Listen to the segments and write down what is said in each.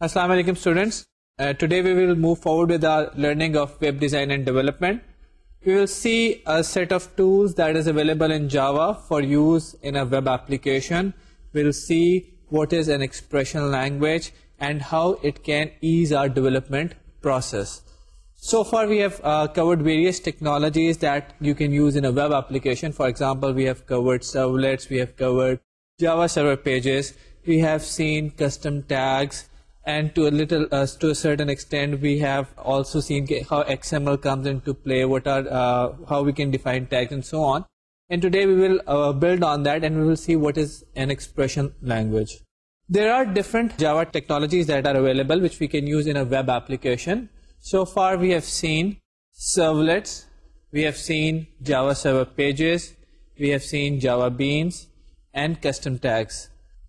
السلام علیکم students today we will move forward with learning of web design and development we will see set of tools that is available in Java for use in web application we will see what is an expression language and how it can ease our development process so far we have covered various technologies that you can use in web application for example we have covered servlets we have covered Java server pages we have seen custom tags servlets, we have covered Java server pages, we have seen custom tags, and to a little, uh, to a certain extent, we have also seen how XML comes into play, what are, uh, how we can define tags and so on. And today we will build on that and we will see what is an expression language. There are different Java technologies that are available which we can use in a web application. So far we have seen servlets, we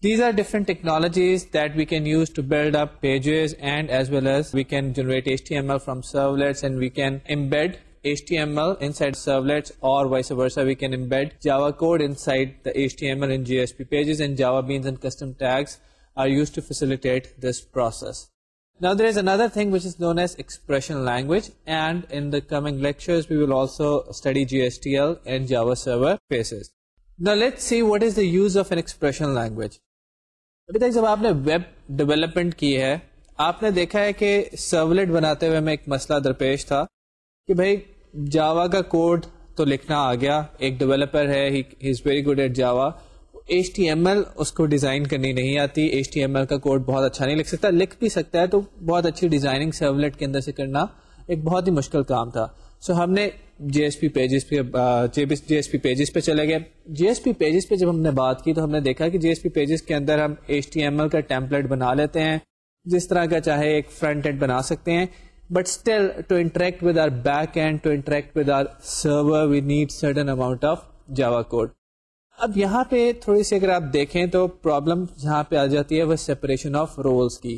have seen Java server pages, we have seen Java beans and custom tags. These are different technologies that we can use to build up pages, and as well as we can generate HTML from servlets, and we can embed HTML inside servlets, or vice versa. We can embed Java code inside the HTML in JSP pages, and Java beans and custom tags are used to facilitate this process. Now there is another thing which is known as expression language, and in the coming lectures we will also study GSTL and Java server pages. Now let's see what is the use of an expression language. ابھی تک جب آپ نے web development کی ہے، آپ نے دیکھا ہے کہ سرولیٹ بناتے ہوئے میں ایک مسئلہ درپیش تھا کہ بھائی جاوا کا کوڈ تو لکھنا آ گیا، ایک ڈیولپر ہے، he is very good at Java H T M L اس کو ڈیزائن کرنی نہیں آتی ایچ ٹی ایم ایل کا کوڈ بہت اچھا نہیں لکھ سکتا، لکھ بھی سکتا ہے تو بہت اچھی ڈیزائننگ سرولیٹ کے اندر سے کرنا ایک بہت ہی مشکل کام تھا۔ سو ہم نے جی ایس پی پیجز پہ جی ایس پی پیجز پہ چلے گئے۔ جی ایس پی پیجز پہ جب ہم نے بات کی تو ہم نے دیکھا کہ جی ایس پی پیجز کے اندر ہم ایچ ٹی ایم ایل کا ٹیمپلیٹ بنا لیتے ہیں، جس طرح کا چاہے ایک فرنٹ اینڈ بنا سکتے ہیں۔ But still to interact with our back end to interact with our server we need certain amount of Java code اب یہاں پہ تھوڑی سی اگر آپ دیکھیں تو پرابلم یہاں پہ آ جاتی ہے وہ سیپریشن آف رولس کی۔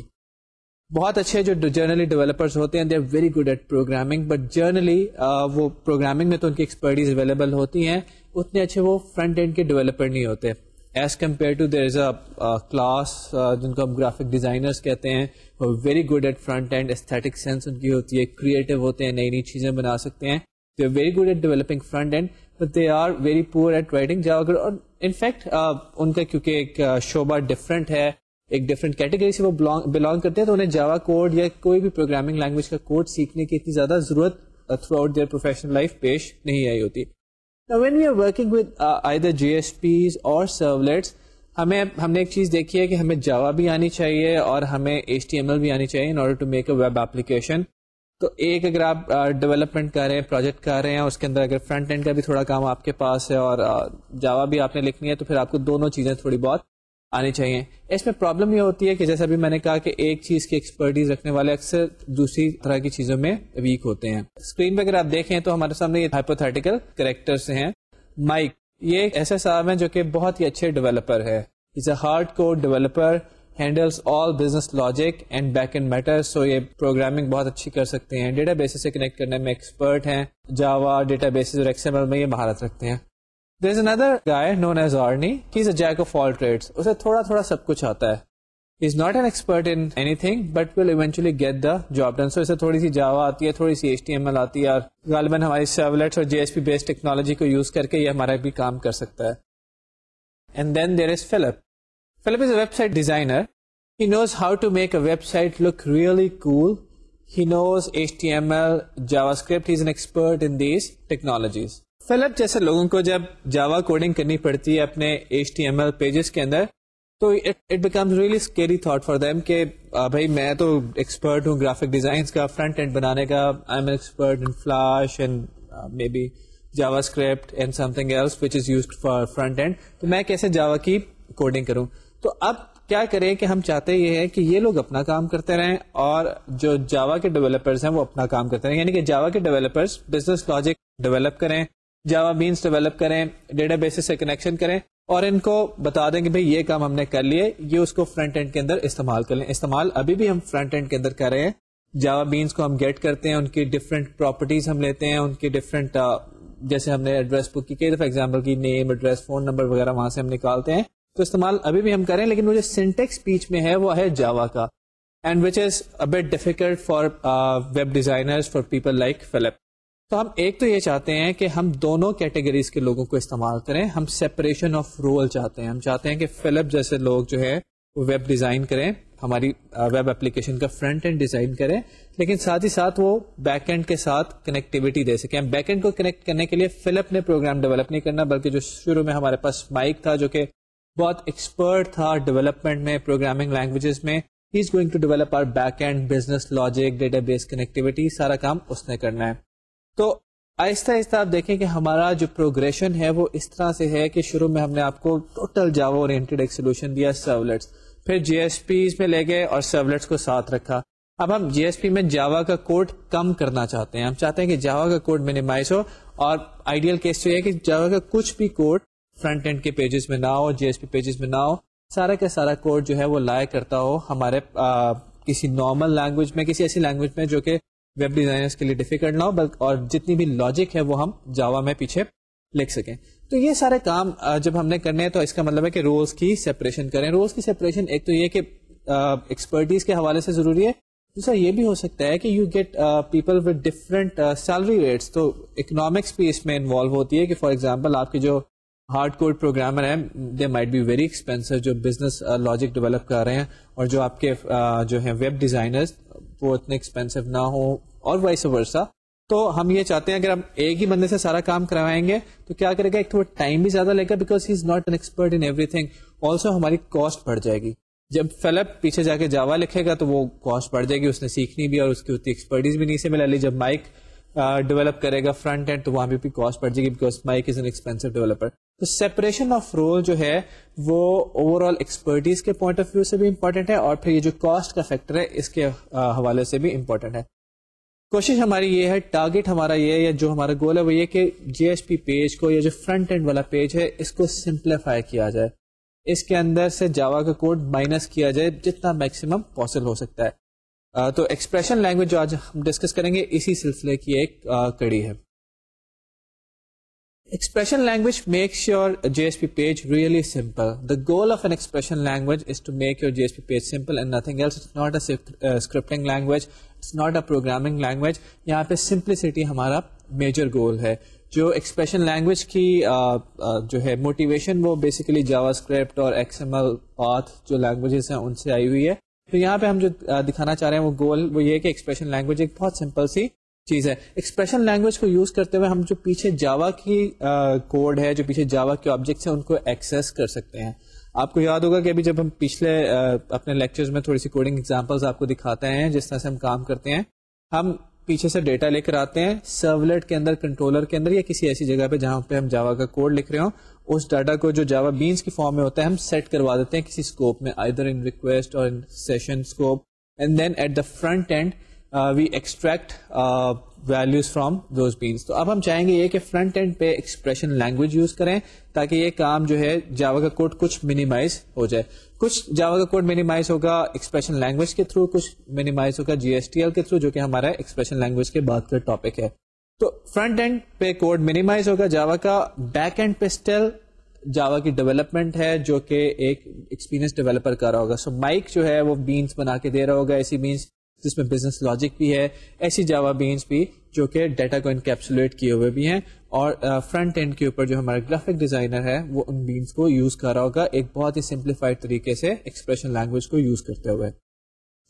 بہت اچھے جو جرنلی ڈیولپرز ہوتے ہیں they are very good at programming but generally وہ پروگرامنگ میں تو ان کی ایکسپرٹیز اویلیبل ہوتی ہیں، اتنے اچھے وہ فرنٹ اینڈ کے ڈیولپر نہیں ہوتے۔ As compared to there is a class جن کو ہم گرافک ڈیزائنرس کہتے ہیں، وہ very good at front end aesthetic sense ان کی ہوتی ہے کریٹو ہوتے ہیں، نئی نئی چیزیں بنا سکتے ہیں۔ They are very good at developing front end but they are very poor at writing اور انفیکٹ ان کا کیونکہ ایک شعبہ ڈفرینٹ ہے۔ ایک ڈفرنٹ کیٹیگری سے وہ بلانگ کرتے ہیں تو انہیں جاوا کوڈ یا کوئی بھی پروگرامنگ لینگویج کا کوڈ سیکھنے کی اتنی زیادہ ضرورت throughout their professional life پیش نہیں آئی ہوتی۔ When we are working with either J S Ps اور سرولیٹس ہمیں، ہم نے ایک چیز دیکھی ہے کہ ہمیں جاوا بھی آنی چاہیے اور ہمیں ایچ ٹی ایم ایل بھی آنی چاہیے in order to make a web application تو ایک اگر آپ uh, ڈیولپمنٹ کر رہے ہیں پروجیکٹ کر رہے ہیں، اس کے اندر اگر فرنٹ اینڈ کا بھی تھوڑا کام آپ کے پاس ہے اور uh, جاوا بھی آپ نے لکھنی ہے تو پھر آپ کو دونوں چیزیں تھوڑی بہت آنی چاہیے۔ اس میں پرابلم یہ ہوتی ہے کہ جیسا بھی میں نے کہا کہ ایک چیز کی ایکسپرٹیز رکھنے والے اکثر دوسری طرح کی چیزوں میں ویک ہوتے ہیں۔ اسکرین پہ اگر آپ دیکھیں تو ہمارے سامنے یہ ہائپوتھیٹیکل کریکٹر ہیں۔ مائک یہ ایک ایسے صاحب ہیں جو کہ بہت ہی اچھے ڈیولپر ہے is a hard code developer handles all business logic and back end matter so یہ پروگرامنگ بہت اچھی کر سکتے ہیں۔ ڈیٹا بیسز سے کنیکٹ کرنے میں ایکسپرٹ ہیں۔ جاوا ڈیٹا بیسز اور ایکسمل میں یہ مہارت رکھتے ہیں۔ There's another guy known as Arnie. He's a jack of all trades. اسے تھوڑا تھوڑا سب کچھ آتا ہے. He's not an expert in anything, but will eventually get the job done. So اسے تھوڑی سی جاوا آتی ہے تھوڑی سی ایچ ٹی ایم ایل آتی ہے اور غالباً ہماری سرولیٹس اور J S P base technology کو یوز کر کے یہ ہمارا بھی کام کر سکتا ہے. And then there is Philip Philip is a website designer he knows how to make a website look really cool he knows H T M L JavaScript is an expert in these technologies Philip جیسے لوگوں کو جب جاوا coding کرنی پڑتی ہے اپنے H T M L pages کے اندر، تو it becomes really scary thought for them کہ بھائی میں تو ایکسپرٹ ہوں گرافک ڈیزائنس کا فرنٹ اینڈ بنانے کا I am expert in Flash and may be JavaScript and something else which is used for front end تو میں کیسے جاوا کی کوڈنگ کروں؟ تو اب کیا کریں کہ ہم چاہتے یہ ہیں کہ یہ لوگ اپنا کام کرتے رہیں اور جو جاوا کے ڈیولپرز ہیں وہ اپنا کام کرتے رہیں یعنی کہ جاوا کے ڈیولپرز بزنس لاجک ڈیولپ کریں جاوا بینس ڈیولپ کریں ڈیٹا بیس سے کنیکشن کریں اور ان کو بتا دیں کہ بھائی یہ کام ہم نے کر لیے یہ اس کو فرنٹ اینڈ کے اندر استعمال کر لیں۔ استعمال ابھی بھی ہم فرنٹ اینڈ کے اندر کر رہے ہیں۔ جاوا بینس کو ہم گیٹ کرتے ہیں، ان کی ڈفرینٹ پراپرٹیز ہم لیتے ہیں، ان کی ڈفرینٹ جیسے ہم نے ایڈریس بک کی، کئی دفعہ ایگزامپل کی نیم ایڈریس فون نمبر وغیرہ وہاں سے ہم نکالتے ہیں۔ تو استعمال ابھی بھی ہم کریں لیکن وہ جو سینٹیکس پیچ میں ہے، وہ ہے جاوا کا۔ And which is about difficult for web designer for people like Philip تو ہم ایک تو یہ چاہتے ہیں کہ ہم دونوں کیٹیگریز کے لوگوں کو استعمال کریں۔ ہم سیپریشن آف رول چاہتے ہیں۔ ہم چاہتے ہیں کہ فلپ جیسے لوگ جو ہے وہ ویب ڈیزائن کریں، ہماری ویب اپلیکیشن کا فرنٹ اینڈ ڈیزائن کریں، لیکن ساتھ ہی ساتھ وہ بیک اینڈ کے ساتھ کنیکٹیوٹی دے سکیں۔ بیک اینڈ کو کنیکٹ کرنے کے لیے فلپ نے پروگرام ڈیولپ نہیں کرنا، بلکہ جو شروع میں ہمارے پاس مائک تھا جو کہ بہت ایکسپرٹ تھا ڈیولپمنٹ میں پروگرامنگ لینگویجز میں he is going to develop our back end business logic database connectivity سارا کام اس نے کرنا ہے۔ تو آہستہ آہستہ آپ دیکھیں کہ ہمارا جو پروگریشن ہے وہ اس طرح سے ہے کہ شروع میں ہم نے آپ کو ٹوٹل جاوا اورینٹیڈ ایک سولوشن دیا سرولیٹس پھر جی ایس پیز میں لے گئے اور سرولیٹس کو ساتھ رکھا۔ اب ہم جی ایس پی میں جاوا کا کوڈ کم کرنا چاہتے ہیں۔ ہم چاہتے ہیں کہ جاوا کا کوڈ منیمائز ہو اور آئیڈیل کیس تو یہ کہ جاوا کا کچھ بھی کوڈ فرنٹ اینڈ کے پیجز میں نہ ہو جی ایس پی پیجز میں نہ ہو۔ سارا کا سارا کوڈ جو ہے وہ لائے کرتا ہو ہمارے آ, کسی نارمل لینگویج میں کسی ایسی لینگویج میں جو کہ ویب ڈیزائنر کے لیے ڈیفیکلٹ نہ ہو، بلکہ اور جتنی بھی لاجک ہے، وہ ہم جاوا میں پیچھے لکھ سکیں۔ تو یہ سارے کام جب ہم نے کرنے ہیں تو اس کا مطلب ہے کہ روز کی سیپریشن کریں۔ روز کی سیپریشن ایک تو یہ کہ ایکسپرٹیز کے حوالے سے ضروری ہے۔ دوسرا یہ بھی ہو سکتا ہے کہ you get people with different salary rates تو اکنامکس بھی اس میں انوالو ہوتی ہے کہ فار ایگزامپل آپ کی جو ہارڈ کوڈ پروگرامر ہیں they might be very expensive جو بزنس لاجک ڈیولپ کر رہے ہیں اور جو آپ کے جو ہیں ویب ڈیزائنرز وہ اتنے ایکسپینسو نہ ہو اور وائس ورسا تو ہم یہ چاہتے ہیں اگر ہم ایک ہی بندے سے سارا کام کروائیں گے تو کیا کرے گا؟ ایک تھوڑا ٹائم بھی زیادہ لے گا because he is not an expert in everything also ہماری کاسٹ بڑھ جائے گی۔ جب فلپ پیچھے جا کے جاوا لکھے گا تو وہ کاسٹ بڑھ جائے گی، اس نے سیکھنی بھی اور اس کی اتنی ایکسپرٹیز بھی نہیں سے ملا لی جب مائک ڈیولپ کرے گا فرنٹ اینڈ تو وہاں بھی کاسٹ بڑھ جائے گی because Mike is an expensive developer تو سیپریشن آف رول جو ہے وہ اوور آل ایکسپرٹیز کے پوائنٹ آف ویو سے بھی امپورٹنٹ ہے اور پھر یہ جو کاسٹ کا فیکٹر ہے اس کے حوالے سے بھی امپورٹنٹ ہے۔ کوشش ہماری یہ ہے ٹارگیٹ ہمارا یہ یا جو ہمارا گول ہے وہ یہ کہ جی ایس پی پیج کو یا جو فرنٹ اینڈ والا پیج ہے اس کو سمپلیفائی کیا جائے۔ اس کے اندر سے جاوا کا کوڈ مائنس کیا جائے جتنا میکسیمم پاسبل ہو سکتا ہے۔ تو ایکسپریشن لینگویج جو آج ہم ڈسکس کریں گے، اسی سلسلے کی ایک کڑی ہے۔ Expression language makes your J S P page really simple the goal of an expression language is to make your J S P page simple and nothing else not a scripting language it's not a programming language یہاں پہ simplicity ہمارا major گول ہے جو expression language کی جو ہے motivation وہ basically JavaScript اور ایکس ایم ایل پاتھ جو لینگویجز ہیں ان سے آئی ہوئی ہے تو یہاں پہ ہم جو دکھانا چاہ رہے ہیں وہ گول وہ یہ کہ ایکسپریشن لینگویج ایک بہت سمپل سی چیز ہے۔ ایکسپریشن لینگویج کو یوز کرتے ہوئے ہم جو پیچھے جاوا کی کوڈ ہے، جو پیچھے جاوا کے آبجیکٹس ہیں، ان کو ایکسیس کر سکتے ہیں۔ آپ کو یاد ہوگا کہ ابھی جب ہم پچھلے اپنے لیکچرز میں تھوڑی سی کوڈنگ ایگزامپلس آپ کو دکھاتے ہیں، جس طرح سے ہم کام کرتے ہیں۔ ہم پیچھے سے ڈیٹا لے کر آتے ہیں سرولیٹ کے اندر کنٹرولر کے اندر یا کسی ایسی جگہ پہ جہاں پہ ہم جاوا کا کوڈ لکھ رہے ہوں۔ اس ڈاٹا کو جو جاوا بینس کی فارم میں ہوتا ہے، ہم سیٹ کروا دیتے ہیں کسی اسکوپ میں ادھر ان ریکویسٹ اور session scope and then at the front end we extract values from those beans تو اب ہم چاہیں گے یہ کہ فرنٹ اینڈ پہ ایکسپریشن لینگویج یوز کریں تاکہ یہ کام جو ہے جاوا کا کوڈ کچھ منیمائز ہو جائے۔ کچھ جاوا کا کوڈ منیمائز ہوگا ایکسپریشن لینگویج کے تھرو کچھ منیمائز ہوگا جی ایس ٹی ایل کے تھرو جو کہ ہمارا ایکسپریشن لینگویج کے بعد کا ٹاپک ہے۔ تو فرنٹ اینڈ پہ کوڈ منیمائز ہوگا جاوا کا بیک اینڈ پہ اسٹل جاوا کی ڈیولپمنٹ ہے جو کہ ایک ایکسپیرینس ڈیولپر کر رہا ہوگا۔ سو so, مائک جو ہے وہ بینس بنا کے دے رہا ہوگا ایسی بینس جس میں بزنس لاجک بھی ہے، ایسی جاوا بینس بھی جو کہ ڈیٹا کو انکیپسولیٹ کیے ہوئے بھی ہیں اور فرنٹ اینڈ کے اوپر جو ہمارا گرافک ڈیزائنر ہے، وہ ان بینس کو یوز کر رہا ہوگا ایک بہت ہی سمپلیفائڈ طریقے سے ایکسپریشن لینگویج کو یوز کرتے ہوئے۔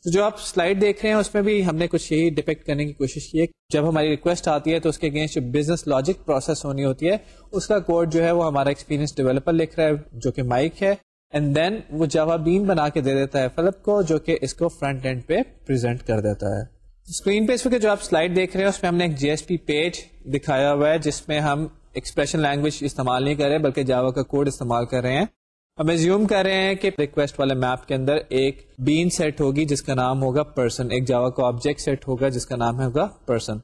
تو جو آپ سلائڈ دیکھ رہے ہیں، اس میں بھی ہم نے کچھ یہی ڈپیکٹ کرنے کی کوشش کی ہے جب ہماری ریکویسٹ آتی ہے تو اس کے اگینسٹ جو بزنس لاجک پروسیس ہونی ہوتی ہے، اس کا کوڈ جو ہے وہ ہمارا ایکسپیرینس ڈیولپر لکھ رہا ہے، جو کہ مائک ہے۔ اینڈ دین وہ جاوا بین بنا کے دے دیتا ہے فلپ کو، جو کہ اس کو فرنٹ اینڈ پہ پریزنٹ کر دیتا ہے۔ اسکرین پہ اس جو آپ سلائڈ دیکھ رہے ہیں، اس میں ہم نے ایک جی ایس پی پیج دکھایا ہوا ہے، جس میں ہم ایکسپریشن لینگویج استعمال نہیں کر رہے، بلکہ جاوا کا کوڈ استعمال کر رہے ہیں۔ ہم ایزیوم کر رہے ہیں کہ ریکویسٹ والے میپ کے اندر ایک بین سیٹ ہوگی، جس کا نام ہوگا پرسن ایک جاوا کا آبجیکٹ سیٹ ہوگا، جس کا نام ہوگا پرسن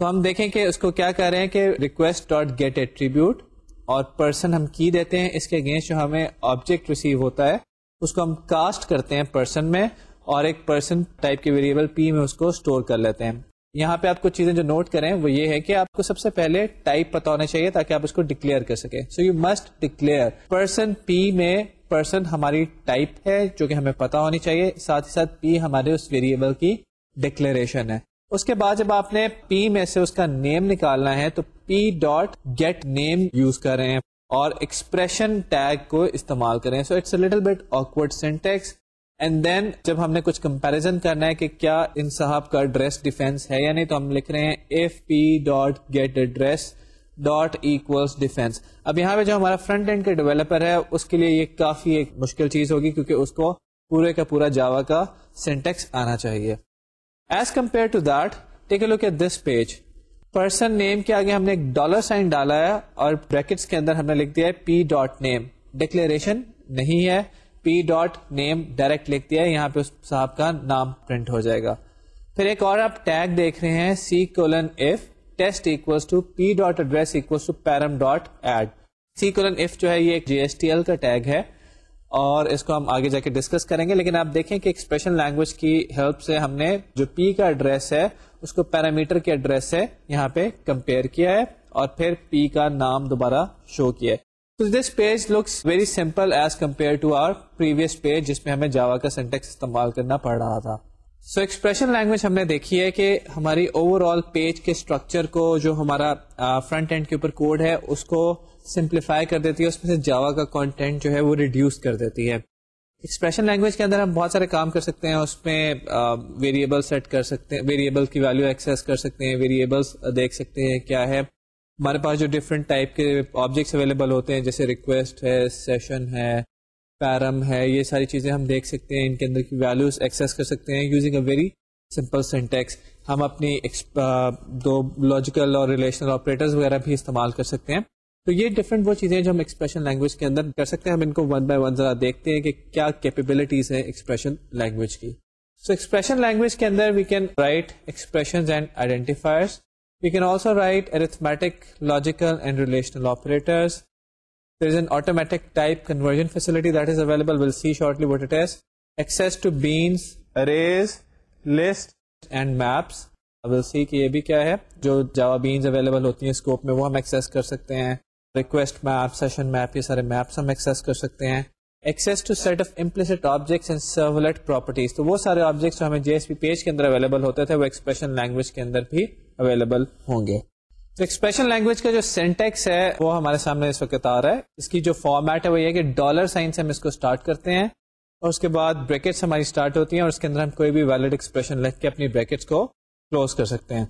تو ہم دیکھیں کہ اس کو کیا کر رہے ہیں کہ ریکویسٹ ڈاٹ گیٹ ایٹریبیوٹ اور پرسن ہم کی دیتے ہیں، اس کے اگینسٹ جو ہمیں آبجیکٹ ریسیو ہوتا ہے، اس کو ہم کاسٹ کرتے ہیں پرسن میں اور ایک پرسن ٹائپ کے ویریبل پی میں اس کو اسٹور کر لیتے ہیں۔ یہاں پہ آپ کو چیزیں جو نوٹ کریں، وہ یہ ہے کہ آپ کو سب سے پہلے ٹائپ پتا ہونا چاہیے تاکہ آپ اس کو ڈکلیئر کر سکیں۔ So you must declare person P میں پرسن ہماری ٹائپ ہے، جو کہ ہمیں پتا ہونی چاہیے۔ ساتھ ہی ساتھ پی ہمارے اس ویریبل کی ڈکلیریشن ہے۔ اس کے بعد جب آپ نے پی میں سے اس کا نیم نکالنا ہے تو P dot get name use کر رہے ہیں اور ایکسپریشن ٹیگ کو استعمال کریں۔ So it's little bit awkward syntax and then جب ہم نے کچھ کمپیرزن کرنا ہے کہ کیا ان صاحب کا ایڈریس ڈیفینس ہے یا نہیں، تو ہم لکھ رہے ہیں if P dot get address dot equals defence اب یہاں پہ جو ہمارا فرنٹ اینڈ کا ڈیولپر ہے، اس کے لیے یہ کافی ایک مشکل چیز ہوگی کیونکہ اس کو پورے کا پورا جاوا کا سینٹیکس آنا چاہیے۔ As compared to that take a look at this page person name کے آگے ہم نے ایک ڈالر سائن ڈالا ہے اور بریکٹس کے اندر ہم نے لکھ دیا ہے پی ڈاٹ نیم ڈکلیریشن نہیں ہے. پی ڈاٹ نیم ڈائریکٹ لکھ دیا ہے. یہاں پہ اس صاحب کا نام پرنٹ ہو جائے گا. پھر ایک اور آپ ٹیگ دیکھ رہے ہیں. C colon if test equals to P dot address equals to param dot add C colon if جو ہے یہ جی ایس ٹی ایل کا ٹیگ ہے. اور اس کو ہم آگے جا کے ڈسکس کریں گے، لیکن آپ دیکھیں کہ ایکسپریشن لینگویج کی ہیلپ سے ہم نے جو پی کا ایڈریس ہے، اس کو پیرامیٹر کے ایڈریس سے یہاں پہ کمپیئر کیا ہے اور پھر پی کا نام دوبارہ شو کیا ہے۔ This page looks very simple as compared to our previous page جس میں ہمیں جاوا کا سینٹیکس استعمال کرنا پڑ رہا تھا۔ سو ایکسپریشن لینگویج ہم نے دیکھی ہے کہ ہماری اوور آل پیج کے اسٹرکچر کو جو ہمارا فرنٹ اینڈ کے اوپر کوڈ ہے، اس کو سمپلیفائی کر دیتی ہے، اس میں سے جاوا کا کانٹینٹ جو ہے وہ ریڈیوس کر دیتی ہے۔ ایکسپریشن لینگویج کے اندر ہم بہت سارے کام کر سکتے ہیں، اس میں ویریبل سیٹ کر سکتے ہیں ویریبل کی ویلو ایکسیس کر سکتے ہیں ویریبلس دیکھ سکتے ہیں کیا ہے۔ ہمارے پاس جو ڈفرینٹ ٹائپ کے آبجیکٹس اویلیبل ہوتے ہیں، جیسے ریکویسٹ ہے سیشن ہے پیرم ہے یہ ساری چیزیں ہم دیکھ سکتے ہیں ان کے اندر کی ویلوز ایکسیس کر سکتے ہیں using a very simple syntax ہم اپنی دو لاجیکل اور ریلیشنل آپریٹرز وغیرہ بھی استعمال کر سکتے ہیں تو یہ ڈفرنٹ وہ چیزیں جو ہم ایکسپریشن لینگویج کے اندر کر سکتے ہیں ہم ان کو ون بائی ون ذرا دیکھتے ہیں کہ کیا کیپیبلٹیز ہیں ایکسپریشن لینگویج کی سو ایکسپریشن لینگویج کے اندر we can write expression and identifiers we can also write arithmetic logical and relational operators there is an automatic type conversion facility that is available. We'll see shortly what it is. Access to beans arrays list and maps. We'll see کہ یہ بھی کیا ہے جو جاوا Benz available ہوتی ہیں scope میں وہ ہم ایکسیس کر سکتے ہیں ریکویسٹ میپ سیشن میپ یہ سارے میپس ہم ایکسیس کر سکتے ہیں access to set of implicit objects and servlet properties تو وہ سارے آبجیکٹس جو ہمیں جی ایس پی پیج کے اندر اویلیبل ہوتے تھے وہ ایکسپریشن لینگویج کے اندر بھی اویلیبل ہوں گے تو ایکسپریشن لینگویج کا جو سینٹیکس ہے، وہ ہمارے سامنے اس وقت آ رہا ہے۔ اس کی جو فارمیٹ ہے وہ یہ کہ ڈالر سائن سے ہم اس کو اسٹارٹ کرتے ہیں اور اس کے بعد بریکٹس ہماری اسٹارٹ ہوتی ہیں اور اس کے اندر ہم کوئی بھی ویلڈ ایکسپریشن لکھ کے اپنی بریکٹس کو کلوز کر سکتے ہیں۔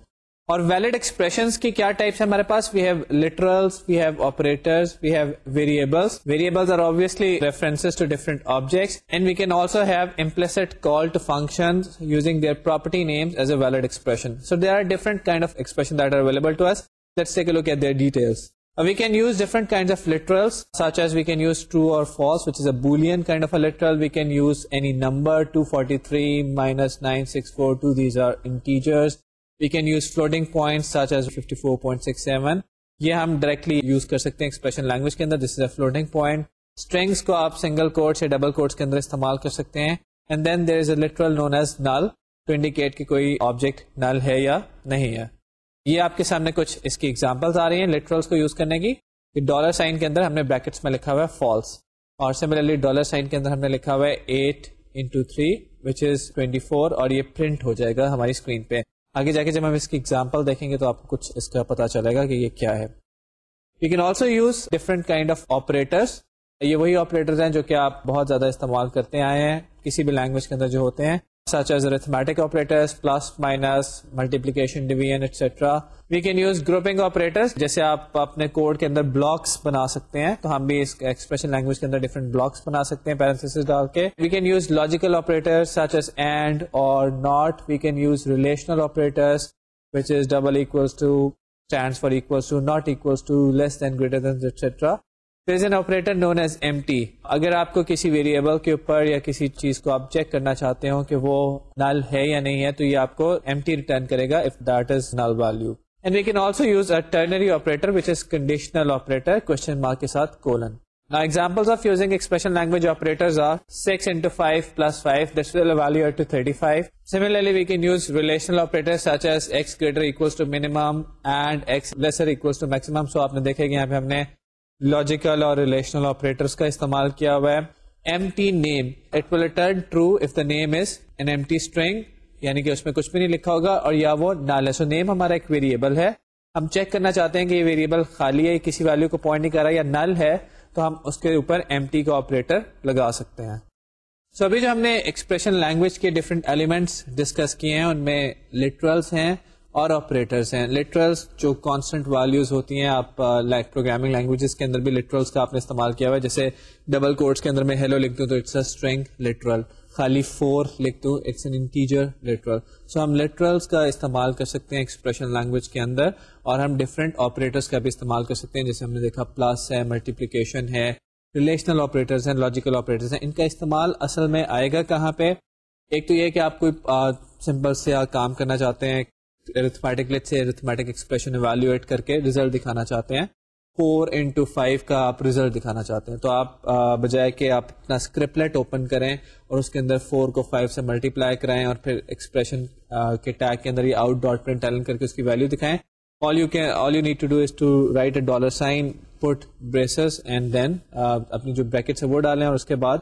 اور ویلڈ ایکسپریشن کی کیا ٹائپس ہیں ہمارے پاس؟ We have literals we have operators we have variables variables are obviously reference to different objects and we can also have implicit call to function using their property names as a valid expression so there are different kind of expression that are available to us let's take a look at their details we can use different kinds of literals such as we can use true or false which is a boolean kind of a literal. We can use any number 243 minus 9642 these are integers. We can use floating point such as fifty four point six seven یہ ہم directly use کر سکتے ہیں expression language کے اندر this is a floating point strings کو آپ single quote سے double quotes کے اندر استعمال کر سکتے ہیں and then there is a literal known as null to indicate کہ کوئی آبجیکٹ نل ہے یا نہیں ہے یہ آپ کے سامنے کچھ اس کی ایگزامپلس آ رہی ہیں لٹرلس کو یوز کرنے کی ڈالر سائن کے اندر ہم نے بریکٹس میں لکھا ہوا ہے فالس اور سملرلی ڈالر سائن کے اندر ہم نے لکھا ہوا ہے eight into three which is twenty four اور یہ پرنٹ ہو جائے گا ہماری اسکرین پہ. آگے جا کے جب ہم اس کی ایگزامپل دیکھیں گے تو آپ کو کچھ اس کا پتا چلے گا کہ یہ کیا ہے. You can also use different kind of operators یہ وہی آپریٹر ہیں جو کہ آپ بہت زیادہ استعمال کرتے آئے ہیں. کسی بھی لینگویج کے اندر جو ہوتے ہیں. Such as arithmetic operators, plus, minus, multiplication, division, etc. We can use grouping operators جیسے آپ اپنے کوڈ کے اندر بلاکس بنا سکتے ہیں تو ہم بھی اس ایکسپریشن لینگویج کے اندر ڈفرنٹ بلاکس بنا سکتے ہیں پیرنتھس ڈال کے we can use logical operator such as and or not we can use relational operators which is double equals to stands for equals to not equals to less than greater than etc operator known as empty اگر آپ کو کسی variable کے اوپر یا کسی چیز کو آپ چیک کرنا چاہتے ہو کہ وہ نل ہے یا نہیں ہے، تو یہ آپ کو ایم ٹی ریٹرن کرے گا if that is null value and we can also use a ternary operator which is conditional operator question mark کے ساتھ colon Now examples of using expression language operators are 6 into 5 plus 5 this will evaluate to 35 similarly we can use relational operators such as x greater equals to minimum and x lesser equals to maximum. So آپ نے دیکھے کہ یہاں پہ ہم نے logical اور relational operators کا استعمال کیا ہوا ہے۔ empty name. It will return true if the name is an empty string یعنی کہ اس میں کچھ بھی نہیں لکھا ہوگا، اور یا وہ نال ہے سو نیم ہمارا ایک ویریبل ہے۔ ہم چیک کرنا چاہتے ہیں کہ یہ ویریبل خالی ہے کسی ویلو کو پوائنٹ نہیں کر رہا، یا نل ہے، تو ہم اس کے اوپر ایم ٹی کا آپریٹر لگا سکتے ہیں۔ سو ابھی جو ہم نے ایکسپریشن لینگویج کے ڈفرنٹ ایلیمنٹس ڈسکس کیے ہیں، ان میں لٹرلس ہیں۔ اور آپریٹرس ہیں. لٹرلس جو کانسٹنٹ ویلوز ہوتی ہیں، آپ لائک پروگرامنگ لینگویجز کے اندر بھی لٹرلس کا آپ نے استعمال کیا ہوا ہے. جیسے ڈبل کوڈس کے اندر میں ہیلو لکھ دوں تو اٹس اے اسٹرنگ لٹرل خالی فور لکھ دوں it's an integer literal so ہم لٹرلس کا استعمال کر سکتے ہیں ایکسپریشن لینگویج کے اندر اور ہم ڈفرینٹ آپریٹرس کا بھی استعمال کر سکتے ہیں. جیسے ہم نے دیکھا پلس ہے ملٹیپلیکیشن ہے ریلیشنل آپریٹرس ہیں لاجیکل آپریٹرس ہیں. ان کا استعمال اصل میں آئے گا کہاں پہ؟ ایک تو یہ کہ آپ کوئی سمپل سے کام کرنا چاہتے ہیں ارتھمیٹک لیٹ سے ارتھمیٹک ایکسپریشن ایویلویٹ کر کے ریزلٹ دکھانا چاہتے ہیں فور انٹو فائیو کا آپ ریزلٹ دکھانا چاہتے ہیں تو آپ بجائے کہ آپ اپنا اسکرپلیٹ اوپن کریں اور اس کے اندر فور کو فائیو سے ملٹی پلائی کرائیں اور پھر ایکسپریشن کے ٹیگ کے اندر یہ آؤٹ ڈاٹ پرنٹ ٹیلنٹ کر کے اس کی ویلو دکھائیں all you can all you need to do is to write a dollar sign put braces and then اپنی جو بریکٹس ہے وہ ڈالیں اور اس کے بعد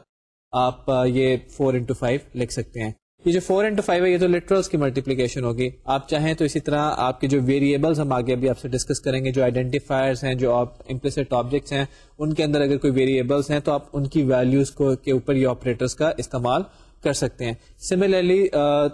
آپ یہ فور انٹو فائیو لکھ سکتے ہیں یہ جو فور انٹو فائیو ہے، یہ تو لٹرلس کی ملٹیپلیکیشن ہوگی۔ آپ چاہیں تو اسی طرح آپ کے جو ویریبلس ہم آگے ابھی آپ سے ڈسکس کریں گے، جو آئیڈینٹیفائرس ہیں، جو آپ امپلیسٹ آبجیکٹس ہیں، ان کے اندر اگر کوئی ویریبلس ہیں تو آپ ان کی ویلوز کو کے اوپر یہ آپریٹرس کا استعمال کر سکتے ہیں۔ سملرلی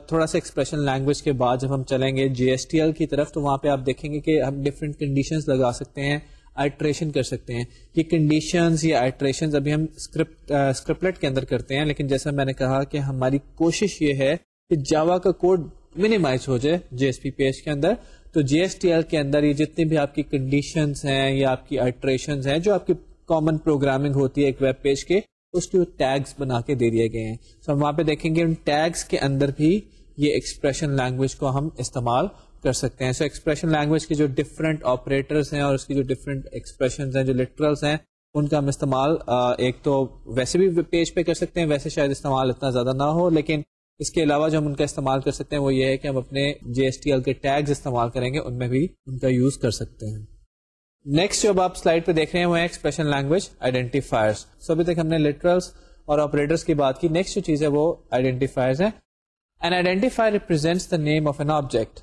تھوڑا سا ایکسپریشن لینگویج کے بعد جب ہم چلیں گے جی ایس ٹی ایل کی طرف، تو وہاں پہ آپ دیکھیں گے کہ ہم ڈفرینٹ کنڈیشنز لگا سکتے ہیں۔ آئٹریشن کر سکتے ہیں۔ یہ کنڈیشنز یا آئٹریشن ابھی ہم اسکرپٹ کے اندر کرتے ہیں، لیکن جیسا میں نے کہا کہ ہماری کوشش یہ ہے کہ جاوا کا کوڈ منیمائز ہو جائے جی ایس پی پیج کے اندر۔ تو جی ایس ٹی ایل کے اندر یہ جتنی بھی آپ کی کنڈیشنز ہیں یا آپ کی آئٹریشن ہیں، جو آپ کی کامن پروگرامنگ ہوتی ہے ایک ویب پیج کے، اس کے ٹیگس بنا کے دے دیے گئے ہیں۔ so ہم وہاں پہ دیکھیں گے ان ٹیگس کے اندر بھی یہ ایکسپریشن لینگویج کو ہم استعمال کر سکتے ہیں۔ سو ایکسپریشن لینگویج کی جو ڈفرینٹ آپریٹرس ہیں اور اس کی جو ڈفرینٹ ایکسپریشن ہیں، جو لٹرلس ہیں، ان کا ہم استعمال ایک تو ویسے بھی پیج پہ کر سکتے ہیں، ویسے شاید استعمال اتنا زیادہ نہ ہو، لیکن اس کے علاوہ جو ہم ان کا استعمال کر سکتے ہیں وہ یہ ہے کہ ہم اپنے جی ایس ٹی ایل کے ٹیگز استعمال کریں گے، ان میں بھی ان کا یوز کر سکتے ہیں۔ نیکسٹ جو آپ سلائڈ پہ دیکھ رہے ہیں وہ ہے ایکسپریشن لینگویج آئیڈینٹیفائرس سو ابھی تک ہم نے لٹرلس اور آپریٹرس کی بات کی۔ نیکسٹ جو چیز ہے وہ آئیڈینٹیفائرز ہے۔ An identifier represents the name of an object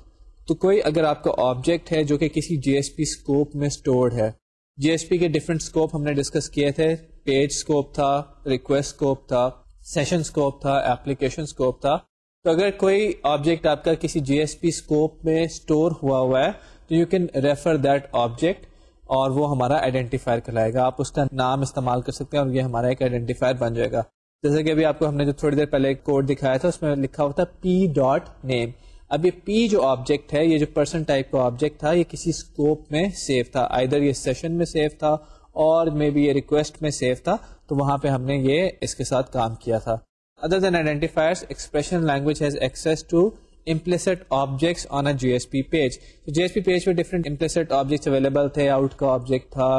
تو کوئی اگر آپ کا آبجیکٹ ہے جو کہ کسی جی ایس پی اسکوپ میں اسٹورڈ ہے جی ایس پی کے ڈفرنٹ اسکوپ ہم نے ڈسکس کیے تھے پیج اسکوپ تھا ریکویسٹ اسکوپ تھا سیشن اسکوپ تھا ایپلیکیشن اسکوپ تھا۔ تو اگر کوئی آبجیکٹ آپ کا کسی جی ایس پی اسکوپ میں اسٹور ہوا ہوا ہے، تو you can refer that object اور وہ ہمارا آئیڈینٹیفائر کہلائے گا۔ آپ اس کا نام استعمال کر سکتے ہیں اور یہ ہمارا ایک آئیڈینٹیفائر بن جائے گا۔ جیسے کہ ابھی آپ کو ہم نے جو تھوڑی دیر پہلے کوڈ دکھایا تھا، اس میں لکھا ہوا تھا پی ڈاٹ نیم اب یہ پی جو آبجیکٹ ہے، یہ جو پرسن ٹائپ کا آبجیکٹ تھا، یہ کسی اسکوپ میں سیو تھا۔ ادھر یہ سیشن میں سیو تھا اور مے بی یہ ریکویسٹ میں سیو تھا، تو وہاں پہ ہم نے یہ اس کے ساتھ کام کیا تھا۔ Other then identifier expression language has access to implicit objects on a GSP page. تو GSP پیج پہ ڈفرنٹ implicit objects اویلیبل تھے۔ آؤٹ کا آبجیکٹ تھا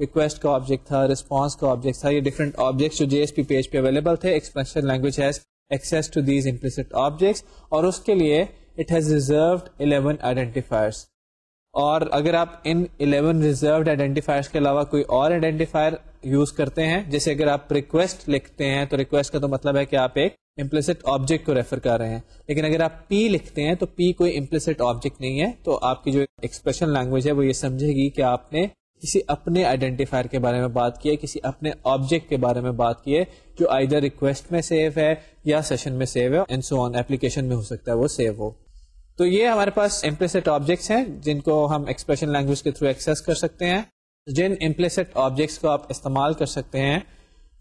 ریکویسٹ کا آبجیکٹ تھا ریسپانس کا آبجیکٹ تھا، یہ ڈفرنٹ آبجیکٹس جو جی ایس پی پیج پہ اویلیبل تھے۔ Expression language has access to these implicit objects اور اس کے لیے اٹ ہیز ریزروڈ 11 آئیڈینٹیفائرس اور اگر آپ ان 11 ریزروڈ آئیڈینٹیفائرس کے علاوہ کوئی اور آئیڈینٹیفائر یوز کرتے ہیں، جیسے اگر آپ ریکویسٹ لکھتے ہیں، تو ریکویسٹ کا تو مطلب ہے کہ آپ ایک امپلسٹ آبجیکٹ کو ریفر کر رہے ہیں۔ لیکن اگر آپ پی لکھتے ہیں، تو پی کوئی امپلسٹ آبجیکٹ نہیں ہے، تو آپ کی جو ایکسپریشن لینگویج ہے، وہ یہ سمجھے گی کہ آپ نے کسی اپنے آئیڈینٹیفائر کے بارے میں بات کی ہے کسی اپنے آبجیکٹ کے بارے میں بات کی ہے جو آئیدر ریکویسٹ میں سیو ہے یا سیشن میں سیو ہے اینڈ سو آن ایپلیکیشن میں ہو سکتا ہے وہ سیو ہو۔ تو یہ ہمارے پاس امپلسٹ آبجیکٹس ہیں، جن کو ہم ایکسپریشن لینگویج کے تھرو ایکسیس کر سکتے ہیں۔ جن امپلسٹ آبجیکٹس کو آپ استعمال کر سکتے ہیں،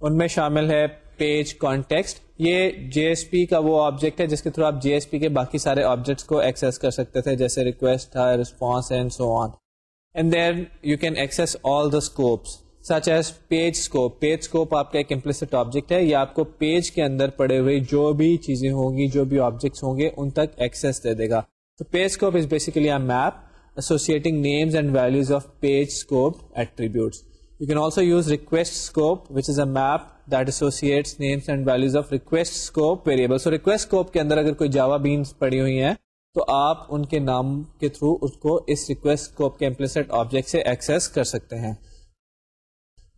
ان میں شامل ہے پیج کانٹیکسٹ یہ جے ایس پی کا وہ آبجیکٹ ہے جس کے تھرو آپ جے ایس پی کے باقی سارے آبجیکٹس کو ایکسیس کر سکتے تھے، جیسے ریکویسٹ ہے response and so on and then you can access all the scopes such as page scope page scope آپ کا ایک امپلسٹ آبجیکٹ ہے. یا آپ کو پیج کے اندر پڑے ہوئے جو بھی چیزیں ہوں گی، جو بھی آبجیکٹس ہوں گے، ان تک ایکسس دے دے گا. تو page scope is basically map associating names and values of page scope attributes you can also use request scope which is a map that associates names and values of request scope variable so request scope کے اندر اگر کوئی جاوا بینس پڑی ہوئی ہیں تو آپ ان کے نام کے تھرو اس کو اس ریکویسٹ اسکوپ کے امپلسٹ آبجیکٹ سے ایکسس کر سکتے ہیں۔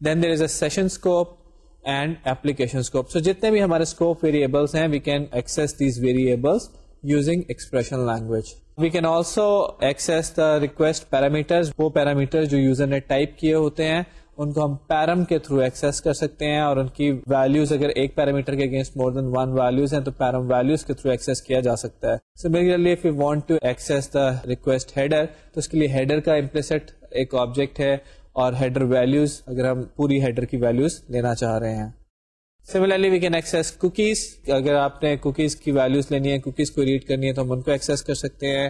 Then there is a session scope and application scope so جتنے بھی ہمارے اسکوپ ویریبلس ہیں we can access these variables using expression language we can also access the request parameter وہ پیرامیٹر جو یوزر نے ٹائپ کیے ہوتے ہیں ان کو ہم پیرم کے تھرو ایکسیس کر سکتے ہیں اور ان کی ویلوز اگر ایک پیرامیٹر کے against more than one values ہیں تو پیرم ویلوز کے تھرو ایکسیس کیا جا سکتا ہے۔ Similarly if you want to access the request header تو اس کے لیے ہیڈر کا امپلیسٹ ایک آبجیکٹ ہے اور ہیڈر ویلوز اگر ہم پوری ہیڈر کی ویلوز لینا چاہ رہے ہیں۔ Similarly we can access cookies اگر آپ نے کوکیز کی ویلوز لینی ہے کوکیز کو ریڈ کرنی ہے تو ہم ان کو ایکسیس کر سکتے ہیں۔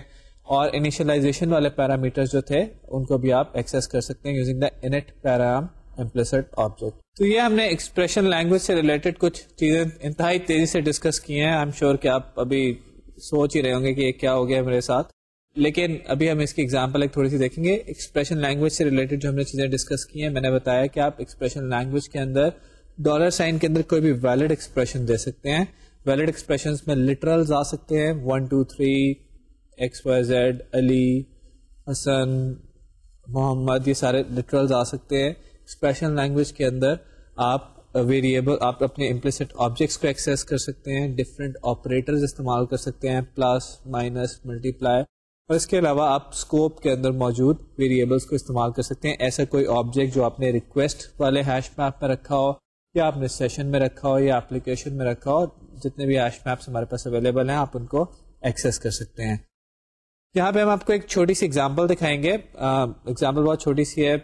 اور انیشلائزیشن والے پیرامیٹر جو تھے، ان کو بھی آپ ایکسیس کر سکتے ہیں using the init param implicit object تو یہ ہم نے ایکسپریشن لینگویج سے ریلیٹڈ کچھ چیزیں انتہائی تیزی سے ڈسکس کی ہیں۔ آئی ایم شیور کہ آپ ابھی سوچ ہی رہے ہوں گے کہ یہ کیا ہو گیا میرے ساتھ۔ لیکن ابھی ہم اس کی ایگزامپل ایک تھوڑی سی دیکھیں گے۔ ایکسپریشن لینگویج سے ریلیٹڈ جو ہم نے چیزیں ڈسکس کی ہیں، میں نے بتایا کہ آپ ایکسپریشن لینگویج کے اندر ڈالر سائن کے اندر کوئی بھی ویلڈ ایکسپریشن دے سکتے ہیں۔ ویلڈ ایکسپریشن میں لٹرل آ سکتے ہیں۔ One two three X Y Z Ali, Hasan, Muhammad, یہ سارے لٹرل آ سکتے ہیں ایکسپریشن لینگویج کے اندر آپ ویریبل آپ اپنے امپلسٹ آبجیکٹس کو ایکسیس کر سکتے ہیں ڈفرینٹ آپریٹرز استعمال کر سکتے ہیں پلس مائنس ملٹی پلائی اور اس کے علاوہ آپ اسکوپ کے اندر موجود ویریبلس کو استعمال کر سکتے ہیں۔ ایسا کوئی آبجیکٹ جو آپ نے ریکویسٹ والے ہیش میپ میں رکھا ہو، یا آپ نے سیشن میں رکھا ہو، یا اپلیکیشن میں رکھا ہو، جتنے بھی ہیش میپس ہمارے پاس اویلیبل ہیں، آپ ان کو ایکسیس کر سکتے ہیں۔ یہاں پہ ہم آپ کو ایک چھوٹی سی ایگزامپل دکھائیں گے۔ ایگزامپل بہت چھوٹی سی ہے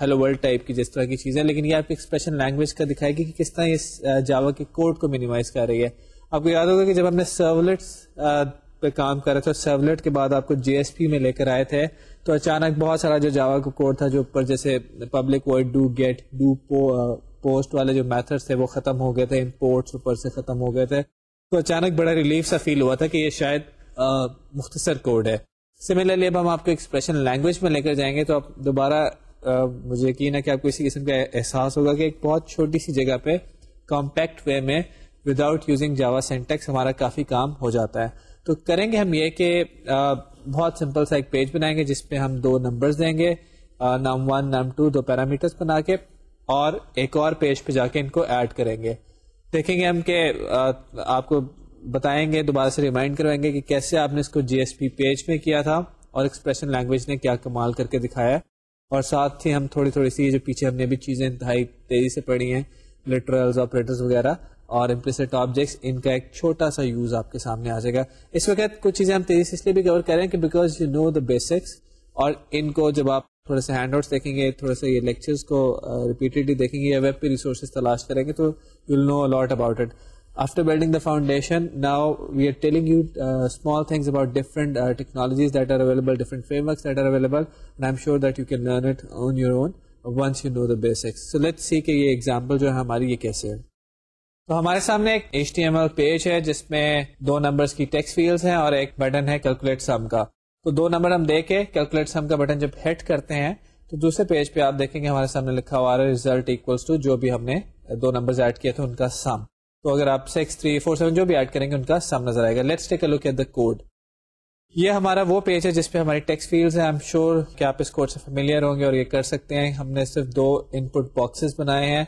ہیلو ورلڈ ٹائپ کی جس طرح کی چیزیں، لیکن یہ آپ ایکسپریشن لینگویج کا دکھائے گی کہ کس طرح یہ جاوا کے کوڈ کو مینیمائز کر رہی ہے۔ آپ کو یاد ہوگا کہ جب ہم نے سرولیٹس پہ کام کر رہے تھے سرولیٹ کے بعد آپ کو جی ایس پی میں لے کر آئے تھے، تو اچانک بہت سارا جو جاوا کا کوڈ تھا، جو اوپر جیسے public void do get do post والے جو میتھڈ تھے، وہ ختم ہو گئے تھے امپورٹس اوپر سے ختم ہو گئے تھے۔ تو اچانک بڑا ریلیف سا فیل ہوا تھا کہ یہ شاید مختصر کوڈ ہے۔ سملرلی اب ہم آپ کو ایکسپریشن لینگویج میں لے کر جائیں گے تو آپ دوبارہ مجھے یقین ہے کہ آپ کو اسی قسم کا احساس ہوگا کہ ایک بہت چھوٹی سی جگہ پہ کمپیکٹ وے میں وداؤٹ یوزنگ جاوا سینٹیکس ہمارا کافی کام ہو جاتا ہے۔ تو کریں گے ہم یہ کہ بہت سمپل سا ایک پیج بنائیں گے جس پہ ہم دو نمبرز دیں گے۔ نم ون نم ٹو دو پیرامیٹرس بنا کے اور ایک اور پیج پہ جا کے ان کو ایڈ کریں گے۔ دیکھیں گے ہم کہ آپ کو بتائیں گے، دوبارہ سے ریمائنڈ کروائیں گے کہ کیسے آپ نے اس کو جی ایس پی پیج میں کیا تھا اور ایکسپریشن لینگویج نے کیا کمال کر کے دکھایا اور ساتھ ہی ہم تھوڑی تھوڑی سی جو پیچھے ہم نے بھی چیزیں انتہائی تیزی سے پڑھی ہیں لٹرلز آپریٹرز وغیرہ اور امپلیسٹ آبجیکٹس ان کا ایک چھوٹا سا یوز آپ کے سامنے آ جائے گا۔ اس وقت کچھ چیزیں ہم تیزی سے اس لیے بھی کور کریں کہ because you know the basics اور ان کو جب آپ تھوڑے سے ہینڈ آؤٹس دیکھیں گے، تھوڑے سے یہ لیکچرس کو ریپیٹیڈلی دیکھیں گے یا ویب پہ ریسورسز تلاش کریں گے تو you know a lot about it after building the foundation now we are telling you uh, small things about different uh, technologies that are available different frameworks that are available and i'm sure that you can learn it on your own once you know the basics. So let's see کہ یہ example جو ہے ہماری یہ کیسے ہے تو ہمارے سامنے ایک H T M L page ہے جس میں دو نمبرز کی ٹیکس فیلڈز ہیں اور ایک بٹن ہے کیلکولیٹ سم کا تو دو نمبر ہم دے کے کیلکولیٹ سم کا بٹن جب ہٹ کرتے ہیں تو دوسرے پیج پہ آپ دیکھیں گے ہمارے سامنے لکھا ہوا ہے ریزلٹ اکولس ٹو جو بھی ہم نے دو نمبر ایڈ کیے تھے ان کا سم تو اگر آپ سکس تھری فور سیون جو بھی ایڈ کریں گے، ان کا سم نظر آئے گا. Let's take a look at the code یہ ہمارا وہ پیج ہے جس پہ ہماری ٹیکس فیلڈ ہیں. شیور کہ آپ اس کوڈ سے فیملیئر ہوں گے اور یہ کر سکتے ہیں. ہم نے صرف دو ان پٹ باکسز بنائے ہیں.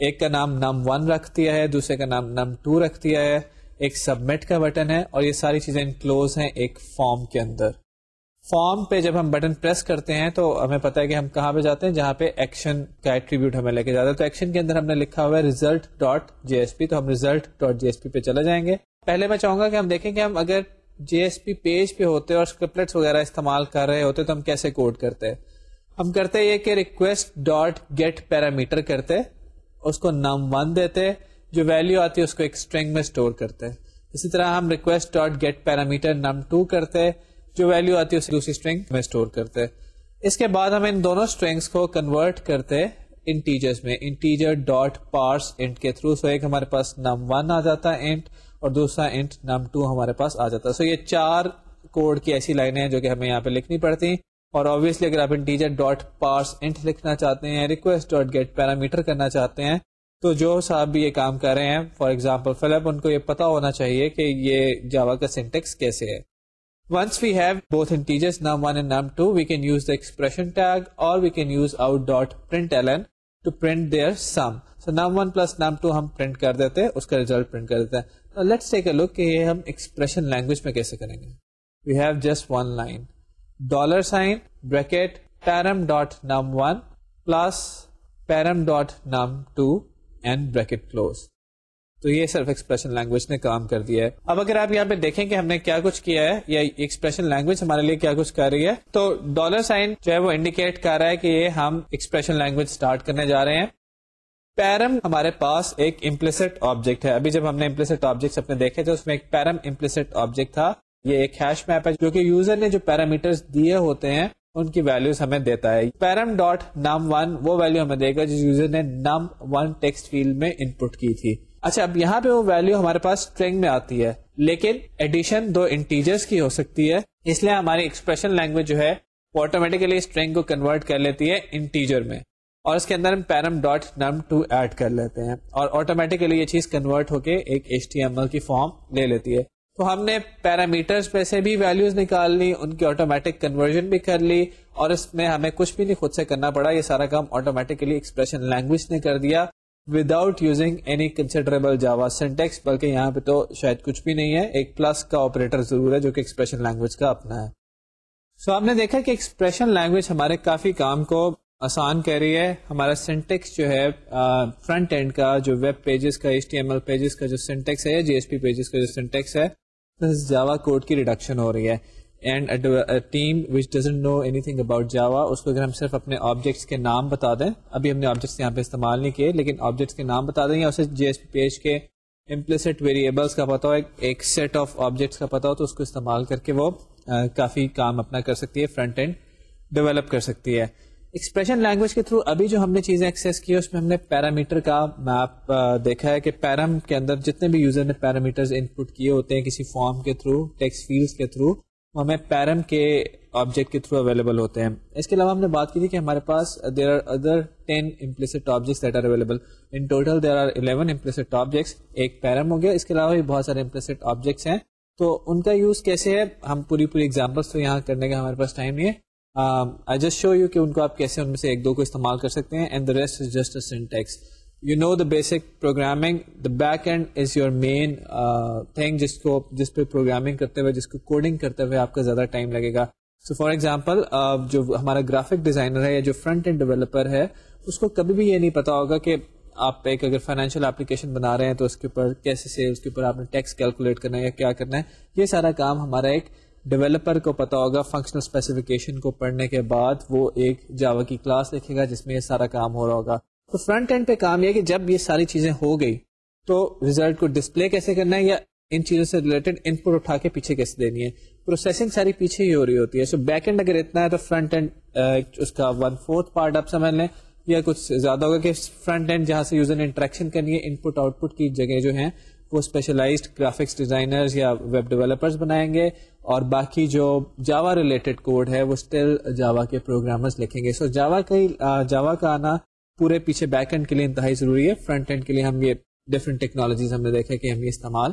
ایک کا نام نم ون رکھ دیا ہے، دوسرے کا نام نم ٹو رکھ دیا ہے. ایک سبمٹ کا بٹن ہے اور یہ ساری چیزیں انکلوز ہیں ایک فارم کے اندر. فارم پہ جب ہم بٹن پریس کرتے ہیں تو ہمیں پتا ہے کہ ہم کہاں پہ جاتے ہیں، جہاں پہ ایکشن کا ایٹریبیوٹ ہمیں لے کے جاتا ہے۔ تو ایکشن کے اندر ہم نے لکھا ہوا ہے result dot J S P تو ہم result dot J S P پہ چلے جائیں گے۔ پہلے میں چاہوں گا کہ ہم دیکھیں کہ ہم اگر جی ایس پی پیج پہ ہوتے اور اسکرپلٹس وغیرہ استعمال کر رہے ہوتے تو ہم کیسے کوڈ کرتے؟ ہم کرتے یہ کہ ریکویسٹ ڈاٹ گیٹ پیرامیٹر کرتے، اس کو نم ون دیتے، جو ویلو آتی ہے اس کو ایک اسٹرنگ میں اسٹور کرتے۔ اسی طرح ہم request dot get parameter num two کرتے جو ویلو آتی ہے اسے دوسری اسٹرنگ میں اسٹور کرتے اس کے بعد ہم ان دونوں اسٹرنگس کو کنورٹ کرتے انٹیجرز میں۔ انٹیجر ڈاٹ پارس انٹ کے تھرو سو ایک ہمارے پاس نم ون آ جاتا ہے انٹ اور دوسرا انٹ نم ٹو ہمارے پاس آ جاتا ہے۔ سو یہ چار کوڈ کی ایسی لائنیں ہیں جو کہ ہمیں یہاں پہ لکھنی پڑتی اور آبویسلی اگر آپ انٹیجر ڈاٹ پارس انٹ لکھنا چاہتے ہیں ریکویسٹ ڈاٹ گیٹ پیرامیٹر کرنا چاہتے ہیں، تو جو صاحب بھی یہ کام کر رہے ہیں فار ایگزامپل فلپ، ان کو یہ پتا ہونا چاہیے کہ یہ جاوا کا سینٹیکس کیسے ہے۔ Once we have both integers num1 and num2, we can use the expression tag or we can use out.println to print their sum. So num one plus num two ہم پرنٹ کر دیتے ہیں اس کا result print کر دیتے ہیں let's take a لک کہ یہ ہم ایکسپریشن لینگویج میں کیسے کریں گے we have just one line dollar sign bracket param dot num one plus param تو یہ صرف ایکسپریشن لینگویج نے کام کر دیا ہے۔ اب اگر آپ یہاں پہ دیکھیں کہ ہم نے کیا کچھ کیا ہے، یا ایکسپریشن لینگویج ہمارے لیے کیا کچھ کر رہی ہے، تو ڈالر سائن جو ہے وہ انڈیکیٹ کر رہا ہے کہ یہ ہم ایکسپریشن لینگویج اسٹارٹ کرنے جا رہے ہیں۔ پیرم ہمارے پاس ایک امپلسٹ آبجیکٹ ہے۔ ابھی جب ہم نے امپلسٹ آبجیکٹ اپنے دیکھے تھے، اس میں ایک پیرم امپلسٹ آبجیکٹ تھا۔ یہ ایک ہیش میپ ہے جو کہ یوزر نے جو پیرامیٹر دیے ہوتے ہیں، ان کی ویلوز ہمیں دیتا ہے۔ پیرم ڈاٹ نم ون وہ ویلو ہمیں دے گا جس یوزر نے نم ون ٹیکسٹ فیلڈ میں ان پٹ کی تھی۔ اچھا اب یہاں پہ وہ ویلو ہمارے پاس اسٹرنگ میں آتی ہے، لیکن ایڈیشن دو انٹیجرس کی ہو سکتی ہے، اس لیے ہماری ایکسپریشن لینگویج جو ہے، وہ آٹومیٹیکلی اسٹرنگ کو کنورٹ کر لیتی ہے انٹیجر میں، اور اس کے اندر ہم param dot num two add کر لیتے ہیں، اور آٹومیٹیکلی یہ چیز کنورٹ ہو کے ایک ایچ ٹی ایم ایل کی فارم لے لیتی ہے۔ تو ہم نے پیرامیٹرز پہ سے بھی ویلوز نکال لی، ان کی آٹومیٹک کنورژن بھی کر لی، اور اس میں ہمیں کچھ بھی نہیں خود سے کرنا پڑا، یہ سارا کام آٹومیٹکلی ایکسپریشن لینگویج نے کر دیا۔ Without using any considerable Java syntax بلکہ یہاں پہ تو شاید کچھ بھی نہیں ہے ایک پلس کا آپریٹر ضرور ہے جو کہ ایکسپریشن لینگویج کا اپنا ہے۔ سو so, آپ نے دیکھا کہ ایکسپریشن لینگویج ہمارے کافی کام کو آسان کہہ رہی ہے۔ ہمارا سینٹیکس جو ہے فرنٹ اینڈ کا جو ویب پیجز کا H T M L pages کا جو سینٹیکس ہے یا جی ایس پی پیجز کا جو سینٹیکس ہے جاوا کوڈ کی ریڈکشن ہو رہی ہے۔ And team which doesn't know anything about Java اس کو اگر ہم صرف اپنے آبجیکٹس کے نام بتا دیں، ابھی ہم نے آبجیکٹس یہاں پہ استعمال نہیں کیے، لیکن آبجیکٹس کے نام بتا دیں یا اسے جی ایس پی پیج کے امپلسٹ ویریبلس کا پتا ہو، ایک سیٹ آف آبجیکٹس کا پتا ہو، تو اس کو استعمال کر کے وہ کافی کام اپنا کر سکتی ہے فرنٹ اینڈ ڈیولپ کر سکتی ہے۔ ایکسپریشن لینگویج کے تھرو ابھی جو ہم نے چیزیں ایکسیس کی اس میں ہم نے پیرامیٹر کا میپ دیکھا ہے کہ پیرم کے اندر جتنے بھی یوزر نے پیرامیٹر ان پٹ کیے ہوتے ہیں کسی فارم کے تھرو ٹیکس فیلڈ کے تھرو ہمیں پیرم کے آبجیکٹ کے تھرو اویلیبل ہوتے ہیں۔ اس کے علاوہ ہم نے بات کی تھی کہ ہمارے پاس there are other ten implicit objects that are available in total there are eleven implicit objects ایک پیرم ہو گیا۔ اس کے علاوہ بھی بہت سارے امپلسٹ آبجیکٹس ہیں۔ تو ان کا یوز کیسے ہے؟ ہم پوری پوری ایگزامپلس تو یہاں کرنے کا ہمارے پاس ٹائم نہیں ہے۔ آئی جسٹ شو یو کہ ان کو آپ کیسے ان میں سے ایک دو کو استعمال کر سکتے ہیں and the rest is just a syntax you know the basic programming the back end is your main thing جس کو جس پہ پروگرامنگ کرتے ہوئے جس کو کوڈنگ کرتے ہوئے آپ کا زیادہ ٹائم لگے گا سو فار ایگزامپل جو ہمارا گرافک ڈیزائنر ہے یا جو فرنٹ اینڈ ڈیولپر ہے اس کو کبھی بھی یہ نہیں پتا ہوگا کہ آپ ایک اگر فائنینشیل اپلیکیشن بنا رہے ہیں تو اس کے اوپر کیسے سیلس کے اوپر آپ نے ٹیکس کیلکولیٹ کرنا ہے یا کیا کرنا ہے یہ سارا کام ہمارا ایک ڈیولپر کو پتا ہوگا فنکشنل اسپیسیفکیشن کو پڑھنے کے بعد وہ ایک جاوا کی کلاس لکھے گا جس میں یہ سارا کام ہو رہا ہوگا تو فرنٹ اینڈ پہ کام یہ کہ جب یہ ساری چیزیں ہو گئی تو ریزلٹ کو ڈسپلے کیسے کرنا ہے یا ان چیزوں سے ریلیٹڈ ان پٹ اٹھا کے پیچھے کیسے دینی ہے؟ پروسیسنگ ساری پیچھے ہی ہو رہی ہوتی ہے. سو بیک اینڈ اگر اتنا ہے تو فرنٹ اینڈ اس کا ون فورتھ پارٹ آپ سمجھ لیں یا کچھ زیادہ ہوگا کہ فرنٹ اینڈ جہاں سے یوزر نے انٹریکشن کرنی ہے ان پٹ آؤٹ پٹ کی جگہ جو ہیں، وہ اسپیشلائزڈ گرافکس ڈیزائنرز یا ویب ڈیولپرز بنائیں گے اور باقی جو جاوا ریلیٹڈ کوڈ ہے، وہ اسٹل جاوا کے پروگرامرز لکھیں گے. سو جاوا کا جاوا کا آنا پورے پیچھے بیک اینڈ کے لیے انتہائی ضروری ہے فرنٹ اینڈ کے لیے ہم یہ ڈفرنٹ ٹیکنالوجیز ہم نے دیکھا کہ ہم یہ استعمال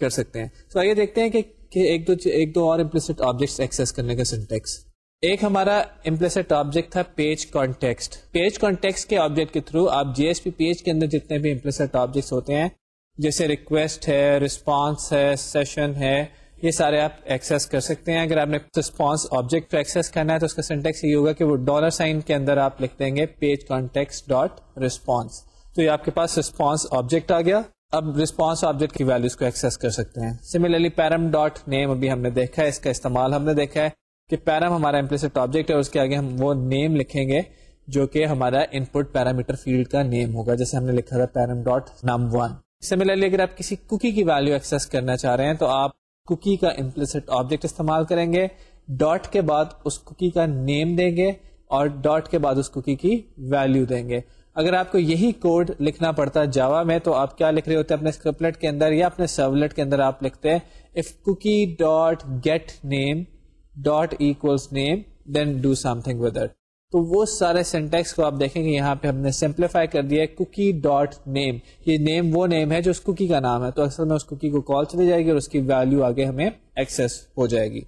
کر سکتے ہیں۔ سو آئیے دیکھتے ہیں کہ ایک دو ایک دو اور امپلسٹ آبجیکٹس ایکسیس کرنے کا سنٹیکس ایک ہمارا امپلسٹ آبجیکٹ تھا پیج کانٹیکسٹ پیج کانٹیکس کے آبجیکٹ کے تھرو آپ جی ایس پی پیج کے اندر جتنے بھی امپلسٹ آبجیکٹس ہوتے ہیں، جیسے ریکویسٹ ہے رسپانس ہے سیشن ہے یہ سارے آپ ایکسیس کر سکتے ہیں۔ اگر آپ نے رسپانس آبجیکٹ ایکسیس کرنا ہے تو اس کا سینٹیکس یہ ہوگا کہ وہ ڈالر سائن کے اندر آپ لکھ دیں گے پیج کانٹیکس ڈاٹ ریسپانس تو یہ آپ کے پاس رسپانس آبجیکٹ آ گیا۔ اب رسپانس آبجیکٹ کی ویلوز کو ایکسیس کر سکتے ہیں۔ سملرلی پیرم ڈاٹ نیم ابھی ہم نے دیکھا ہے۔ اس کا استعمال ہم نے دیکھا ہے کہ پیرم ہمارا امپلسٹ آبجیکٹ ہے اس کے آگے ہم وہ نیم لکھیں گے جو کہ ہمارا ان پٹ پیرامیٹر فیلڈ کا نیم ہوگا، جیسے ہم نے لکھا تھا param dot num one similarly اگر آپ کسی کوکی کی ویلو ایکسیس کرنا چاہ رہے ہیں تو آپ کوکی کا امپلسٹ آبجیکٹ استعمال کریں گے، ڈاٹ کے بعد اس کوکی کا نیم دیں گے اور ڈاٹ کے بعد اس کوکی کی ویلو دیں گے۔ اگر آپ کو یہی کوڈ لکھنا پڑتا جاوا میں تو آپ کیا لکھ رہے ہوتے اپنے اسکرپلٹ کے اندر یا اپنے سرولیٹ کے اندر آپ لکھتے ہیں if cookie dot get name dot equals name then do something with it تو وہ سارے سینٹیکس کو آپ دیکھیں گے یہاں پہ ہم نے سمپلیفائی کر دیا ہے کوکی ڈاٹ نیم یہ نیم وہ نیم ہے جو اس کوکی کا نام ہے. تو اکثر میں اس کوکی کو کال چلی جائے گی اور اس کی ویلو آگے ہمیں ایکسیس ہو جائے گی.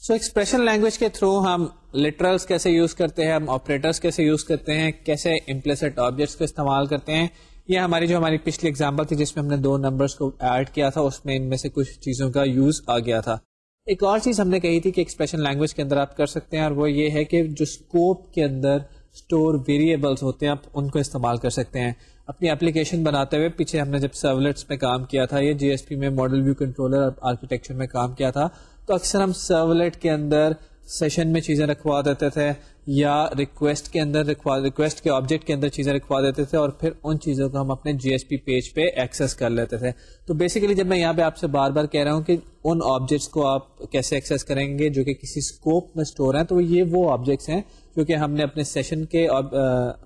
سو ایکسپریشن لینگویج کے تھرو ہم لٹرلس کیسے یوز کرتے ہیں، ہم آپریٹرس کیسے یوز کرتے ہیں، کیسے امپلسٹ آبجیکٹس کو استعمال کرتے ہیں۔ یہ ہماری جو ہماری پچھلی اگزامپل تھی جس میں ہم نے دو نمبرس کو ایڈ کیا تھا، اس میں ان میں سے کچھ چیزوں کا یوز آ گیا تھا۔ ایک اور چیز ہم نے کہی تھی کہ ایکسپریشن لینگویج کے اندر آپ کر سکتے ہیں اور وہ یہ ہے کہ جو اسکوپ کے اندر اسٹور ویریبلس ہوتے ہیں، آپ ان کو استعمال کر سکتے ہیں۔ اپنی اپلیکیشن بناتے ہوئے پیچھے ہم نے جب سرولیٹس میں کام کیا تھا یہ جی ایس پی میں ماڈل ویو کنٹرولر آرکیٹیکچر میں کام کیا تھا، تو اکثر ہم سرولیٹ کے اندر سیشن میں چیزیں رکھوا دیتے تھے یا ریکویسٹ کے اندر ریکویسٹ کے آبجیکٹ کے اندر چیزیں رکھوا دیتے تھے اور پھر ان چیزوں کو ہم اپنے جی ایس پی پیج پہ ایکسیس کر لیتے تھے۔ تو بیسیکلی جب میں یہاں پہ آپ سے بار بار کہہ رہا ہوں کہ ان آبجیکٹس کو آپ کیسے ایکسیس کریں گے جو کہ کسی اسکوپ میں اسٹور ہیں، تو یہ وہ آبجیکٹس ہیں جو کہ ہم نے اپنے سیشن کے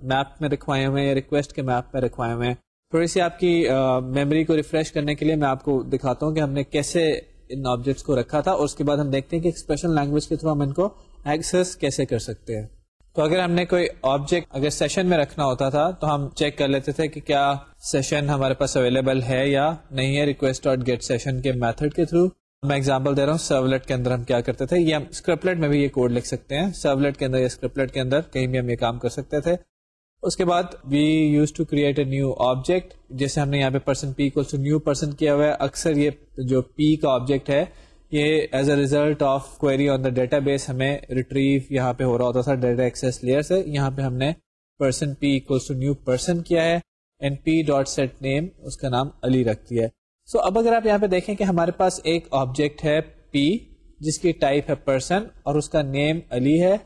میپ میں رکھوائے ہوئے ہیں یا ریکویسٹ کے میپ میں رکھوائے ہوئے ہیں۔ تھوڑی سی آپ کی میموری کو ریفریش کرنے کے لیے میں آپ کو دکھاتا ہوں کہ ہم نے کیسے ان آبجیکٹس کو رکھا تھا اور اس کے بعد ہم دیکھتے ہیں کہ ایکسپریشن لینگویج کے تھرو ہم ان کو ایکسس کیسے کر سکتے ہیں۔ تو اگر ہم نے کوئی آبجیکٹ اگر سیشن میں رکھنا ہوتا تھا تو ہم چیک کر لیتے تھے کہ کیا سیشن ہمارے پاس اویلیبل ہے یا نہیں ہے۔ ریکویسٹ ڈاٹ گیٹ سیشن کے میتھڈ کے تھرو میں ایگزامپل دے رہا ہوں۔ سرولیٹ کے اندر ہم کیا کرتے تھے؟ یا اسکرپلیٹ میں بھی یہ کوڈ لکھ سکتے ہیں۔ سرولیٹ کے اندر یا اسکرپلیٹ کے اندر کہیں بھی ہم یہ کام کر سکتے تھے۔ اس کے بعد we use to create a new object جیسے ہم نے یہاں پہ پرسن پی کو نیو پرسن کیا ہوا ہے، اکثر یہ جو پی کا آبجیکٹ ہے، یہ as a result of query on the database ہمیں ریٹریو یہاں پہ ہو رہا ہوتا تھا ڈیٹا ایکسیس لیئر سے۔ یہاں پہ ہم نے person p to new person کیا ہے and p dot set name اس کا نام علی رکھ دیا ہے۔ سو اب اگر آپ یہاں پہ دیکھیں کہ ہمارے پاس ایک آبجیکٹ ہے پی جس کی ٹائپ ہے پرسن اور اس کا نیم علی ہے۔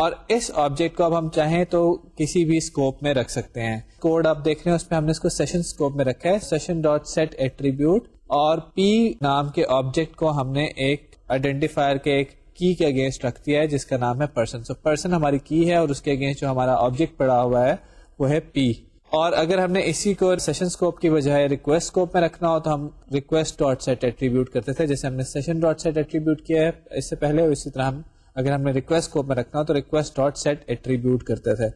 اور اس آبجیکٹ کو اب ہم چاہیں تو کسی بھی اسکوپ میں رکھ سکتے ہیں۔ کوڈ آپ دیکھ رہے ہیں، اس پہ ہم نے اس کو سیشن اسکوپ میں رکھا ہے۔ سیشن ڈاٹ سیٹ ایٹریبیوٹ اور پی نام کے آبجیکٹ کو ہم نے ایک آئیڈینٹیفائر کے ایک کی کے اگینسٹ رکھ دیا ہے، جس کا نام ہے پرسن سو پرسن ہماری کی ہے اور اس کے اگینسٹ جو ہمارا آبجیکٹ پڑا ہوا ہے، وہ ہے پی اور اگر ہم نے اسی کو سیشن اسکوپ کی بجائے ریکویسٹ اسکوپ میں رکھنا ہو تو ہم ریکویسٹ ڈاٹ سیٹ ایٹریبیوٹ کرتے تھے جیسے ہم نے سیشن ڈاٹ سیٹ ایٹریبیوٹ کیا ہے۔ اس سے پہلے اسی طرح ہم اگر ہم نے ریکویسٹ اسکوپ میں رکھنا ہو تو ریکویسٹ ڈاٹ سیٹ ایٹریبیوٹ کرتے تھے۔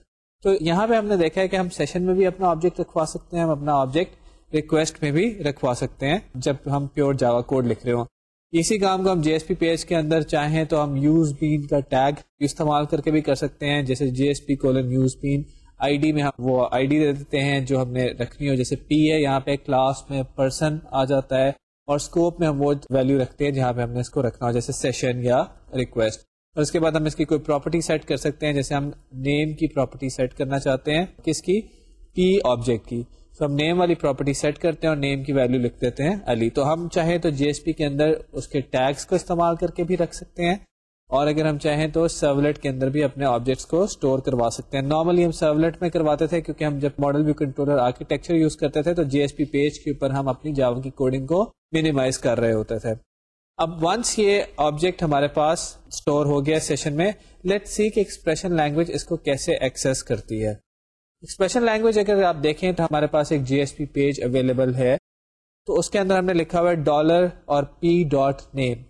تو یہاں پہ ہم نے دیکھا ہے کہ ہم سیشن میں بھی اپنا آبجیکٹ رکھوا سکتے ہیں، ہم اپنا آبجیکٹ ریکویسٹ میں بھی رکھوا سکتے ہیں جب ہم پیور جاوا کوڈ لکھ رہے ہوں۔ اسی کام کو ہم جی ایس پی پیج کے اندر چاہیں تو ہم یوز بین کا ٹیگ استعمال کر کے بھی کر سکتے ہیں۔ جیسے J S P colon use bean I D میں ہم وہ آئی ڈی دے دیتے ہیں جو ہم نے رکھنی ہو، جیسے پی ہے، یہاں پہ کلاس میں پرسن آ جاتا ہے اور اسکوپ میں ہم وہ ویلو رکھتے ہیں جہاں پہ ہم نے اس کو رکھنا ہو، جیسے سیشن یا ریکویسٹ اور اس کے بعد ہم اس کی کوئی پراپرٹی سیٹ کر سکتے ہیں، جیسے ہم نیم کی پراپرٹی سیٹ کرنا چاہتے ہیں، کس کی؟ پی آبجیکٹ کی۔ تو ہم نیم والی پراپرٹی سیٹ کرتے ہیں اور نیم کی ویلو لکھ دیتے ہیں علی۔ تو ہم چاہیں تو جی ایس پی کے اندر اس کے ٹیگس کو استعمال کر کے بھی رکھ سکتے ہیں، اور اگر ہم چاہیں تو سرولیٹ کے اندر بھی اپنے آبجیکٹس کو اسٹور کروا سکتے ہیں۔ نارملی ہم سرولیٹ میں کرواتے تھے، کیونکہ ہم جب model view controller architecture use کرتے تھے، تو جی ایس پی پیج کے اوپر ہم اپنی جاوا کی کوڈنگ کو مینیمائز کر رہے ہوتے تھے۔ اب ونس یہ آبجیکٹ ہمارے پاس اسٹور ہو گیا سیشن میں لیٹ سی کہ ایکسپریشن لینگویج اس کو کیسے ایکسس کرتی ہے۔ ایکسپریشن لینگویج اگر آپ دیکھیں تو ہمارے پاس ایک J S P page available ہے۔ تو اس کے اندر ہم نے لکھا ہوا ہے ڈالر اور پی ڈاٹ نیم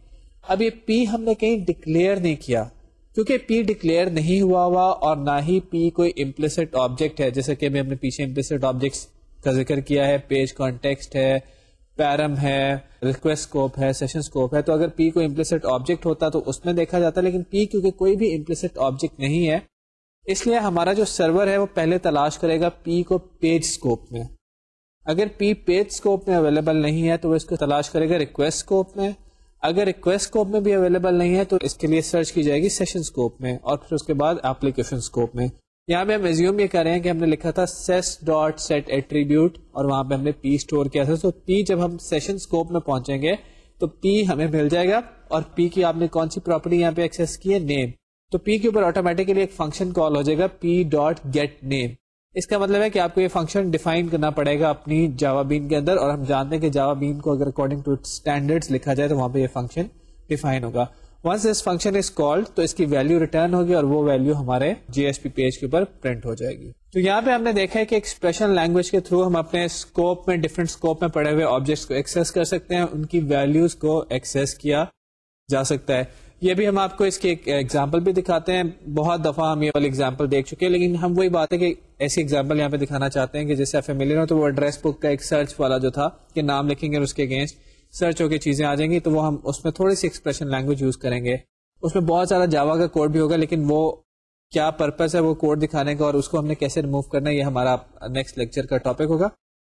اب یہ پی ہم نے کہیں ڈکلیئر نہیں کیا، کیونکہ پی ڈکلیئر نہیں ہوا ہوا اور نہ ہی پی کوئی امپلسٹ آبجیکٹ ہے، جیسے کہ ہم نے پیچھے امپلسٹ آبجیکٹس کا ذکر کیا ہے پیج کانٹیکسٹ ہے۔ پیرم ہے ریکویسٹ اسکوپ ہے سیشن اسکوپ ہے، تو اگر پی کوئی امپلسٹ آبجیکٹ ہوتا تو اس میں دیکھا جاتا، لیکن پی کیونکہ کوئی بھی امپلسٹ آبجیکٹ نہیں ہے، اس لیے ہمارا جو سرور ہے وہ پہلے تلاش کرے گا پی کو پیج اسکوپ میں۔ اگر پی پیج اسکوپ میں اویلیبل نہیں ہے تو وہ اس کو تلاش کرے گا ریکویسٹ اسکوپ میں۔ اگر ریکویسٹ اسکوپ میں بھی اویلیبل نہیں ہے تو اس کے لیے سرچ کی جائے گی سیشن اسکوپ میں اور پھر اس کے بعد اپلیکیشن اسکوپ میں۔ یہاں پہ ہم ریزیوم یہ کر رہے ہیں کہ ہم نے لکھا تھا سیس ڈاٹ سیٹ ایٹریبیوٹ اور وہاں پہ ہم نے پی اسٹور کیا تھا. تو پی جب ہم سیشن اسکوپ میں پہنچیں گے تو پی ہمیں مل جائے گا اور پی کی آپ نے کون سی پراپرٹی یہاں پہ ایکسس کی ہے? نیم تو پی کے اوپر آٹومیٹکلی ایک فنکشن کال ہو جائے گا پی ڈاٹ گیٹ نیم اس کا مطلب ہے کہ آپ کو یہ فنکشن ڈیفائن کرنا پڑے گا اپنی جاوا بین کے اندر اور ہم جانتے ہیں کہ جاوا بین کو اگر اکارڈنگ ٹو اسٹینڈرڈ لکھا جائے تو وہاں پہ یہ فنکشن ڈیفائن ہوگا. Once this function is called تو اس کی ویلو ریٹرن ہوگی اور وہ ویلو ہمارے جی ایس پی پیج کے اوپر پرنٹ ہو جائے گی۔ تو یہاں پہ ہم نے دیکھا ہے کہ ایکسپریشن لینگویج کے تھرو ہم اپنے اسکوپ میں ڈفرنٹ اسکوپ میں پڑے ہوئے آبجیکٹس کو ایکسس کر سکتے ہیں۔ ان کی ویلوز کو ایکسس کیا جا سکتا ہے۔ یہ بھی ہم آپ کو اس کی ایگزامپل بھی دکھاتے ہیں۔ بہت دفعہ ہم یہ والی ایگزامپل دیکھ چکے ہیں، لیکن ہم وہی بات ہے کہ ایسی ایگزامپل یہاں پہ دکھانا چاہتے ہیں کہ جیسے فیملیئر ہو تو وہ ایڈریس بک کا ایک سرچ والا جو تھا کہ نام لکھیں گے اس کے اگینسٹ سرچ ہو کے چیزیں آ جائیں گی، تو وہ ہم اس میں تھوڑی سی ایکسپریشن لینگویج یوز کریں گے۔ اس میں بہت سارا جاوا کا کوڈ بھی ہوگا، لیکن وہ کیا پرپز ہے وہ کوڈ دکھانے کا اور اس کو ہم نے کیسے ریموو کرنا ہے، یہ ہمارا نیکسٹ لیکچر کا ٹاپک ہوگا۔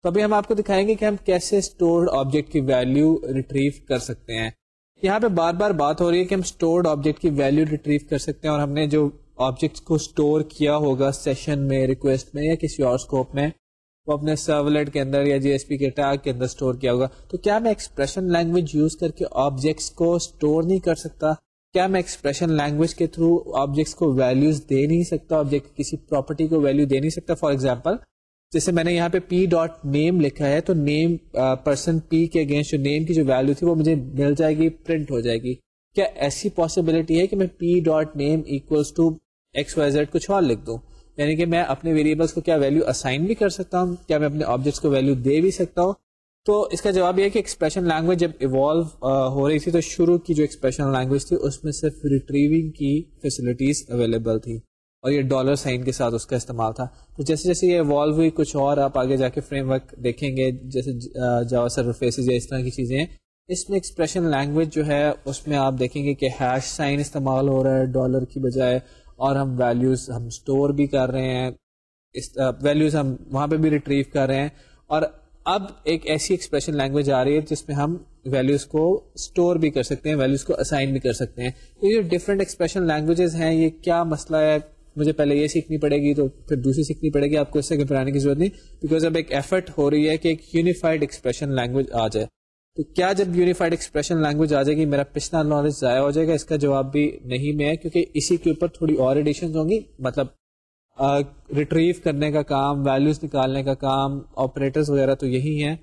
تو ابھی ہم آپ کو دکھائیں گے کہ ہم کیسے اسٹورڈ آبجیکٹ کی ویلو ریٹریو کر سکتے ہیں۔ یہاں پہ بار بار بات ہو رہی ہے کہ ہم اسٹورڈ آبجیکٹ کی ویلو ریٹریو کر سکتے ہیں اور ہم نے جو آبجیکٹ کو اسٹور کیا ہوگا سیشن میں ریکویسٹ میں یا کسی اور اسکوپ میں وہ اپنے سرولیٹ کے اندر یا جی ایس پی کے ٹیگ کے اندر اسٹور کیا ہوگا۔ تو کیا میں ایکسپریشن لینگویج یوز کر کے آبجیکٹس کو اسٹور نہیں کر سکتا؟ کیا میں ایکسپریشن لینگویج کے تھرو آبجیکٹس کو ویلوز دے نہیں سکتا؟ آبجیکٹ کسی پراپرٹی کو ویلو دے نہیں سکتا۔ فار ایگزامپل جیسے میں نے یہاں پہ پی ڈاٹ نیم لکھا ہے، تو نیم پرسن پی کے اگینسٹ جو نیم کی جو ویلو تھی، وہ مجھے مل جائے گی پرنٹ ہو جائے گی۔ کیا ایسی پاسبلٹی ہے کہ میں P dot name equals to X Y Z کچھ اور لکھ دوں؟ یعنی کہ میں اپنے ویریبلس کو کیا ویلو اسائن بھی کر سکتا ہوں، کیا میں اپنے آبجیکٹس کو ویلو دے بھی سکتا ہوں؟ تو اس کا جواب یہ ہے کہ ایکسپریشن لینگویج جب ایوالو ہو رہی تھی تو شروع کی جو ایکسپریشن لینگویج تھی، اس میں صرف ریٹریونگ کی فیسلٹیز اویلیبل تھی اور یہ ڈالر سائن کے ساتھ اس کا استعمال تھا۔ تو جیسے جیسے یہ ایوالو ہوئی، کچھ اور آپ آگے جا کے فریم ورک دیکھیں گے، جیسے جاوا سرفیسز یا اس طرح کی چیزیں ہیں، اس میں ایکسپریشن لینگویج جو ہے، اس میں آپ دیکھیں گے کہ ہیش سائن استعمال ہو رہا ہے ڈالر کی بجائے اور ہم ویلیوز ہم اسٹور بھی کر رہے ہیں۔ ویلیوز ہم وہاں پہ بھی ریٹریو کر رہے ہیں۔ اور اب ایک ایسی ایکسپریشن لینگویج آ رہی ہے جس میں ہم ویلیوز کو اسٹور بھی کر سکتے ہیں ویلیوز کو اسائن بھی کر سکتے ہیں۔ تو یہ ڈفرینٹ ایکسپریشن لینگویجز ہیں، یہ کیا مسئلہ ہے؟ مجھے پہلے یہ سیکھنی پڑے گی، تو پھر دوسری سیکھنی پڑے گی۔ آپ کو اس سے گھبرانے کی ضرورت نہیں بیکاز اب ایک ایفرٹ ہو رہی ہے کہ ایک یونیفائڈ ایکسپریشن لینگویج آ جائے۔ تو کیا جب یونیفائڈ ایکسپریشن لینگویج آ جائے گی، میرا پچھلا نالج ضائع ہو جائے گا، اس کا جواب بھی نہیں میں ہے، کیونکہ اسی کے اوپر تھوڑی اور ایڈیشن ہوں گی۔ مطلب ریٹریو کرنے کا کام ویلوز نکالنے کا کام آپریٹرز وغیرہ تو یہی ہیں۔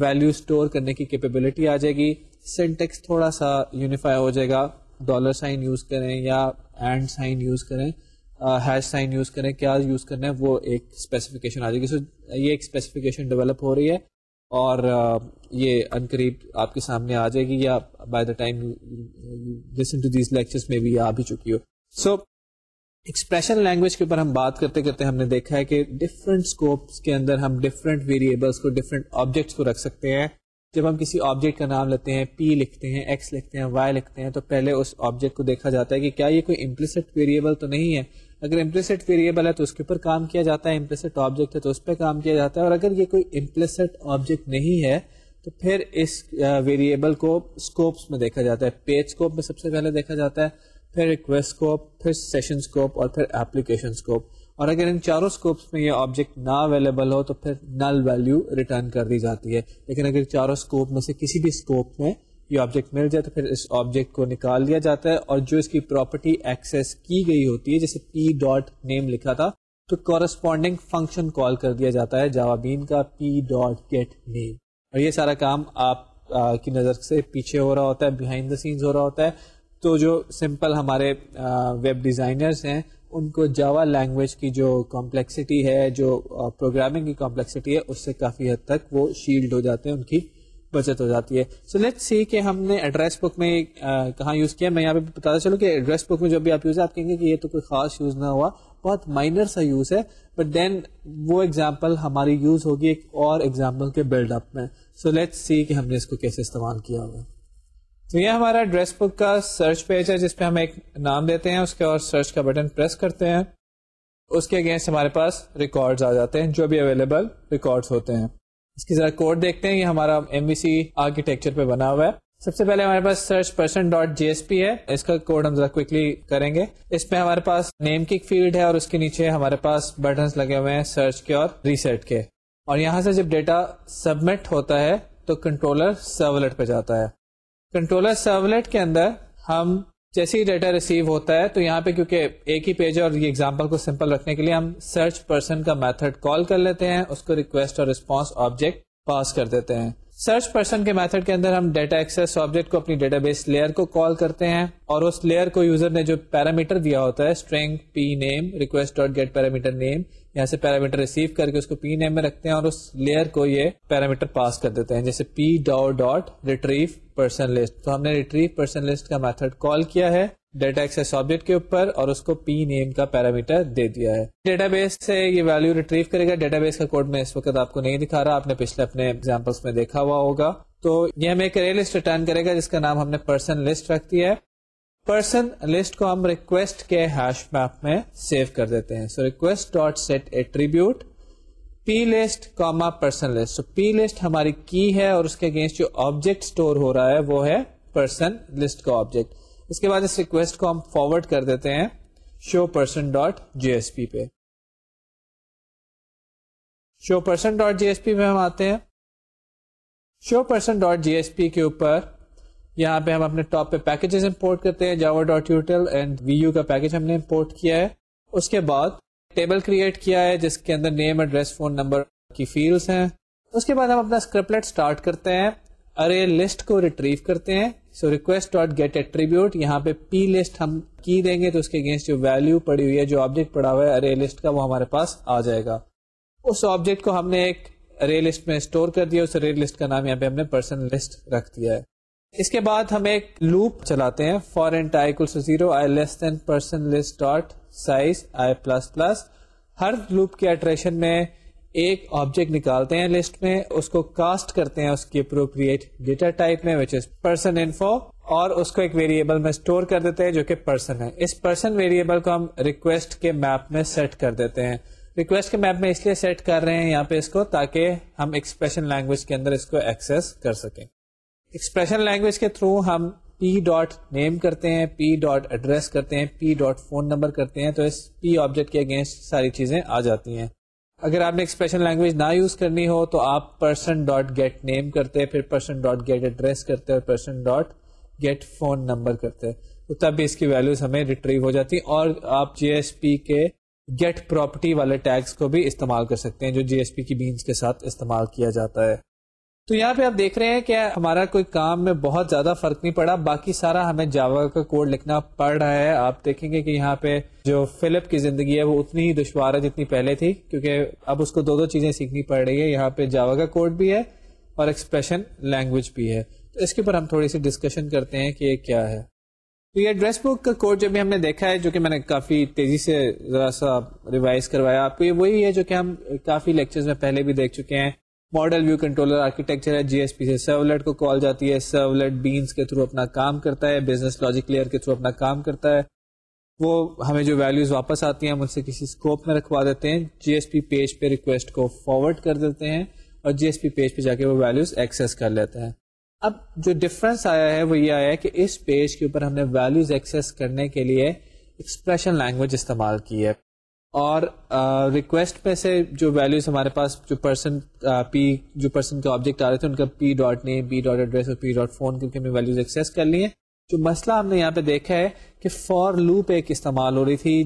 ویلو اسٹور کرنے کی کیپیبلٹی آ جائے گی۔ سینٹیکس تھوڑا سا یونیفائی ہو جائے گا۔ ڈالر سائن یوز کریں یا اینڈ سائن یوز کریں۔ ہیش سائن یوز کریں۔ کیا یوز کرنا ہے، وہ ایک اسپیسیفکیشن آ جائے گی۔ سو یہ ایک اسپیسیفکیشن ڈیولپ ہو رہی ہے۔ اور یہ ان قریب آپ کے سامنے آ جائے گی یا by the time listen to these lectures میں بھی آ بھی چکی ہو. سو ایکسپریشن لینگویج کے اوپر ہم بات کرتے کرتے ہم نے دیکھا ہے کہ ڈفرینٹ اسکوپس کے اندر ہم ڈفرینٹ ویریبلس کو ڈفرینٹ آبجیکٹس کو رکھ سکتے ہیں. جب ہم کسی آبجیکٹ کا نام لیتے ہیں پی لکھتے ہیں ایکس لکھتے ہیں وائی لکھتے ہیں، تو پہلے اس آبجیکٹ کو دیکھا جاتا ہے کہ کیا یہ کوئی امپلسٹ ویریبل تو نہیں ہے؟ اگر امپلسٹ ویریبل ہے تو اس کے اوپر کام کیا جاتا ہے امپلسٹ آبجیکٹ ہے تو اس پہ کام کیا جاتا ہے، اور اگر یہ کوئی امپلسٹ آبجیکٹ نہیں ہے تو پھر اس ویریبل کو اسکوپس میں دیکھا جاتا ہے پیج اسکوپ میں سب سے پہلے دیکھا جاتا ہے، پھر ریکویسٹ اسکوپ پھر سیشن اسکوپ اور پھر ایپلیکیشن اسکوپ اور اگر ان چاروں اسکوپس میں یہ آبجیکٹ نہ اویلیبل ہو تو پھر نل ویلو ریٹرن کر دی جاتی ہے۔ لیکن اگر چاروں اسکوپ میں سے کسی بھی اسکوپ میں یہ آبجیکٹ مل جائے تو پھر اس آبجیکٹ کو نکال دیا جاتا ہے اور جو اس کی پراپرٹی ایکسس کی گئی ہوتی ہے، جیسے پی ڈاٹ نیم لکھا تھا، تو کورسپونڈنگ فنکشن کال کر دیا جاتا ہے جوابین کا پی ڈاٹ گیٹ نیم اور یہ سارا کام آپ کی نظر سے پیچھے ہو رہا ہوتا ہے بہائنڈ دا سینس ہو رہا ہوتا ہے۔ تو جو سمپل ہمارے ویب ڈیزائنرز ہیں، ان کو جاوا لینگویج کی جو کمپلیکسٹی ہے، جو پروگرامنگ کی کمپلیکسٹی ہے، اس سے کافی حد تک وہ شیلڈ ہو جاتے ہیں، ان کی بچت ہو جاتی ہے۔ سو لیٹ سی کہ ہم نے ایڈریس بک میں کہاں یوز کیا۔ میں یہاں پہ بتا چلوں کہ ایڈریس بک میں جو بھی آپ یوز ہے آپ کہیں گے کہ یہ تو کوئی خاص یوز نہ ہوا۔ بہت مائنر سا یوز ہے۔ بٹ دین وہ ایگزامپل ہماری یوز ہوگی ایک اور ایگزامپل کے بلڈ اپ میں۔ سو لیٹ سی کہ ہم نے اس کو کیسے استعمال کیا ہوگا۔ تو یہ ہمارا ایڈریس بک کا سرچ پیج ہے، جس پہ ہم ایک نام دیتے ہیں۔ اس کے اور سرچ کا بٹن پریس کرتے ہیں۔ اس کے اگینسٹ ہمارے پاس ریکارڈ آ جاتے ہیں، جو بھی اویلیبل ریکارڈ ہوتے ہیں۔ اس کی ذرا کوڈ دیکھتے ہیں، یہ ہمارا ایم بی سی آرکیٹیکچر پہ بنا ہوا ہے۔ سب سے پہلے ہمارے پاس search person dot J S P ہے۔ اس کا کوڈ ہم ذرا کوکلی کریں گے۔ اس میں ہمارے پاس نیم کی فیلڈ ہے اور اس کے نیچے ہمارے پاس بٹنس لگے ہوئے ہیں سرچ کے اور ریسیٹ کے۔ اور یہاں سے جب ڈیٹا سبمٹ ہوتا ہے، تو کنٹرولر سرولیٹ پہ جاتا ہے۔ کنٹرولر سرولیٹ کے اندر ہم جیسے ہی ڈیٹا ریسیو ہوتا ہے تو یہاں پہ کیونکہ ایک ہی پیج ہے اور یہ ایگزامپل کو سمپل رکھنے کے لیے ہم سرچ پرسن کا میتھڈ کال کر لیتے ہیں، اس کو ریکویسٹ اور ریسپانس آبجیکٹ پاس کر دیتے ہیں۔ سرچ پرسن کے میتھڈ کے اندر ہم ڈیٹا ایکسس آبجیکٹ کو اپنی ڈیٹا بیس لیئر کو کال کرتے ہیں اور اس لیئر کو یوزر نے جو پیرامیٹر دیا ہوتا ہے string P name request dot get parameter name یہاں سے پیرامیٹر ریسیو کر کے اس کو پی نیم میں رکھتے ہیں اور اس لیئر کو یہ پیرامیٹر پاس کر دیتے ہیں، جیسے P DAO dot retrieve person list تو ہم نے ریٹریو پرسن لسٹ کا میتھڈ کال کیا ہے ڈیٹا ایکسس آبجیکٹ کے اوپر اور اس کو پی نیم کا پیرامیٹر دے دیا ہے۔ ڈیٹا بیس سے یہ ویلو ریٹریو کرے گا۔ ڈیٹا بیس کا کوڈ میں اس وقت آپ کو نہیں دکھا رہا، آپ نے پچھلے اپنے ایگزامپلس میں دیکھا ہوا ہوگا۔ تو یہ ہمیں ایک رے لسٹ ریٹرن کرے گا، جس کا نام ہم نے پرسن لسٹ رکھ دیا ہے۔ پرسن لسٹ کو ہم ریکویسٹ کے ہیش میپ میں سیو کر دیتے ہیں so request dot set attribute P list comma person list P list ہماری کی ہے اور اس کے اگینسٹ جو آبجیکٹ اسٹور ہو رہا ہے وہ ہے پرسن لسٹ کا آبجیکٹ اس کے بعد اس ریکویسٹ کو ہم فارورڈ کر دیتے ہیں show person dot J S P پہ show person dot J S P پہ ہم آتے ہیں show person dot J S P کے اوپر یہاں پہ ہم اپنے ٹاپ پہ پیکجز امپورٹ کرتے ہیں Java dot util and V U کا پیکج ہم نے امپورٹ کیا ہے۔ اس کے بعد ٹیبل کریٹ کیا ہے، جس کے اندر نیم ایڈریس فون نمبر کی فیلڈس ہیں۔ اس کے بعد ہم اپنا اسکرپلیٹ اسٹارٹ کرتے ہیں۔ ارے لسٹ کو ریٹریو کرتے ہیں۔ So request dot get attribute یہاں پہ پی لسٹ ہم کی دیں گے تو اس کے اگینسٹ جو ویلو پڑی ہوئی ہے، جو آبجیکٹ پڑا ہوا ہے ارے لسٹ کا، وہ ہمارے پاس آ جائے گا۔ اس آبجیکٹ کو ہم نے ایک ارے لسٹ میں اسٹور کر دیا۔ اس ارے لسٹ کا نام یہاں پہ ہم نے پرسن لسٹ رکھ دیا ہے۔ اس کے بعد ہم ایک لوپ چلاتے ہیں for int I zero, I less than person list dot size, I plus plus. Hare loop کے اٹریشن میں ایک آبجیکٹ نکالتے ہیں لسٹ میں، اس کو کاسٹ کرتے ہیں اس کی اپروپریٹ ڈیٹا ٹائپ میں وچ از پرسن انفو اور اس کو ایک ویریبل میں اسٹور کر دیتے ہیں جو کہ پرسن ہے۔ اس پرسن ویریبل کو ہم ریکویسٹ کے میپ میں سیٹ کر دیتے ہیں۔ ریکویسٹ کے میپ میں اس لیے سیٹ کر رہے ہیں یہاں پہ اس کو تاکہ ہم ایکسپریشن لینگویج کے اندر اس کو ایکسس کر سکیں۔ ایکسپریشن لینگویج کے تھرو ہم پی ڈاٹ نیم کرتے ہیں پی ڈاٹ ایڈریس کرتے ہیں پی ڈاٹ فون نمبر کرتے ہیں، تو اس پی آبجیکٹ کے اگینسٹ ساری چیزیں آ جاتی ہیں۔ اگر آپ نے ایکسپریشن لینگویج نہ یوز کرنی ہو تو آپ پرسن ڈاٹ گیٹ نیم کرتے پھر پرسن ڈاٹ گیٹ ایڈریس کرتے اور person dot get phone number کرتے تو تب بھی اس کی ویلوز ہمیں ریٹریو ہو جاتی اور آپ جی ایس پی کے گیٹ پراپرٹی والے ٹیگس کو بھی استعمال کر سکتے ہیں، جو جی ایس پی کی بینس کے ساتھ استعمال کیا جاتا ہے۔ تو یہاں پہ آپ دیکھ رہے ہیں کہ ہمارا کوئی کام میں بہت زیادہ فرق نہیں پڑا، باقی سارا ہمیں جاوا کا کوڈ لکھنا پڑ رہا ہے۔ آپ دیکھیں گے کہ یہاں پہ جو فلپ کی زندگی ہے، وہ اتنی ہی دشوار ہے جتنی پہلے تھی، کیونکہ اب اس کو دو دو چیزیں سیکھنی پڑ رہی ہے یہاں پہ جاوا کا کوڈ بھی ہے اور ایکسپریشن لینگویج بھی ہے۔ تو اس کے اوپر ہم تھوڑی سی ڈسکشن کرتے ہیں کہ یہ کیا ہے۔ تو یہ ایڈریس بک کا کوڈ جو بھی ہم نے دیکھا ہے، جو کہ میں نے کافی تیزی سے ذرا سا ریوائز کروایا، آپ کو یہ وہی ہے جو کہ ہم کافی لیکچرز میں پہلے بھی دیکھ چکے ہیں۔ ماڈل ویو کنٹرولر آرکیٹیکچر ہے جی ایس پی سے سرولیٹ کو کال جاتی ہے سرولیٹ بینس کے تھرو اپنا کام کرتا ہے بزنس لاجک لیئر کے تھرو اپنا کام کرتا ہے۔ وہ ہمیں جو ویلوز واپس آتی ہیں، ہم ان سے کسی اسکوپ میں رکھوا دیتے ہیں۔ جی ایس پی پیج پہ ریکویسٹ کو فارورڈ کر دیتے ہیں اور جی ایس پی پیج پہ جا کے وہ ویلوز ایکسیس کر لیتے ہیں۔ اب جو ڈفرنس آیا ہے، وہ یہ آیا ہے کہ اس پیج کے اوپر ہم نے ویلوز ایکسیس کرنے کے لیے ایکسپریشن لینگویج استعمال کی ہے۔ اور ریکویسٹ پہ سے جو ویلوز ہمارے پاس، جو پرسن پی جو پرسن کے آبجیکٹ آ رہے تھے، ان کا P dot name P dot address اور پی ڈاٹ فون کیونکہ ہمیں ویلوز ایکسیس کر لی ہیں۔ جو مسئلہ ہم نے یہاں پہ دیکھا ہے کہ فور لوپ ایک استعمال ہو رہی تھی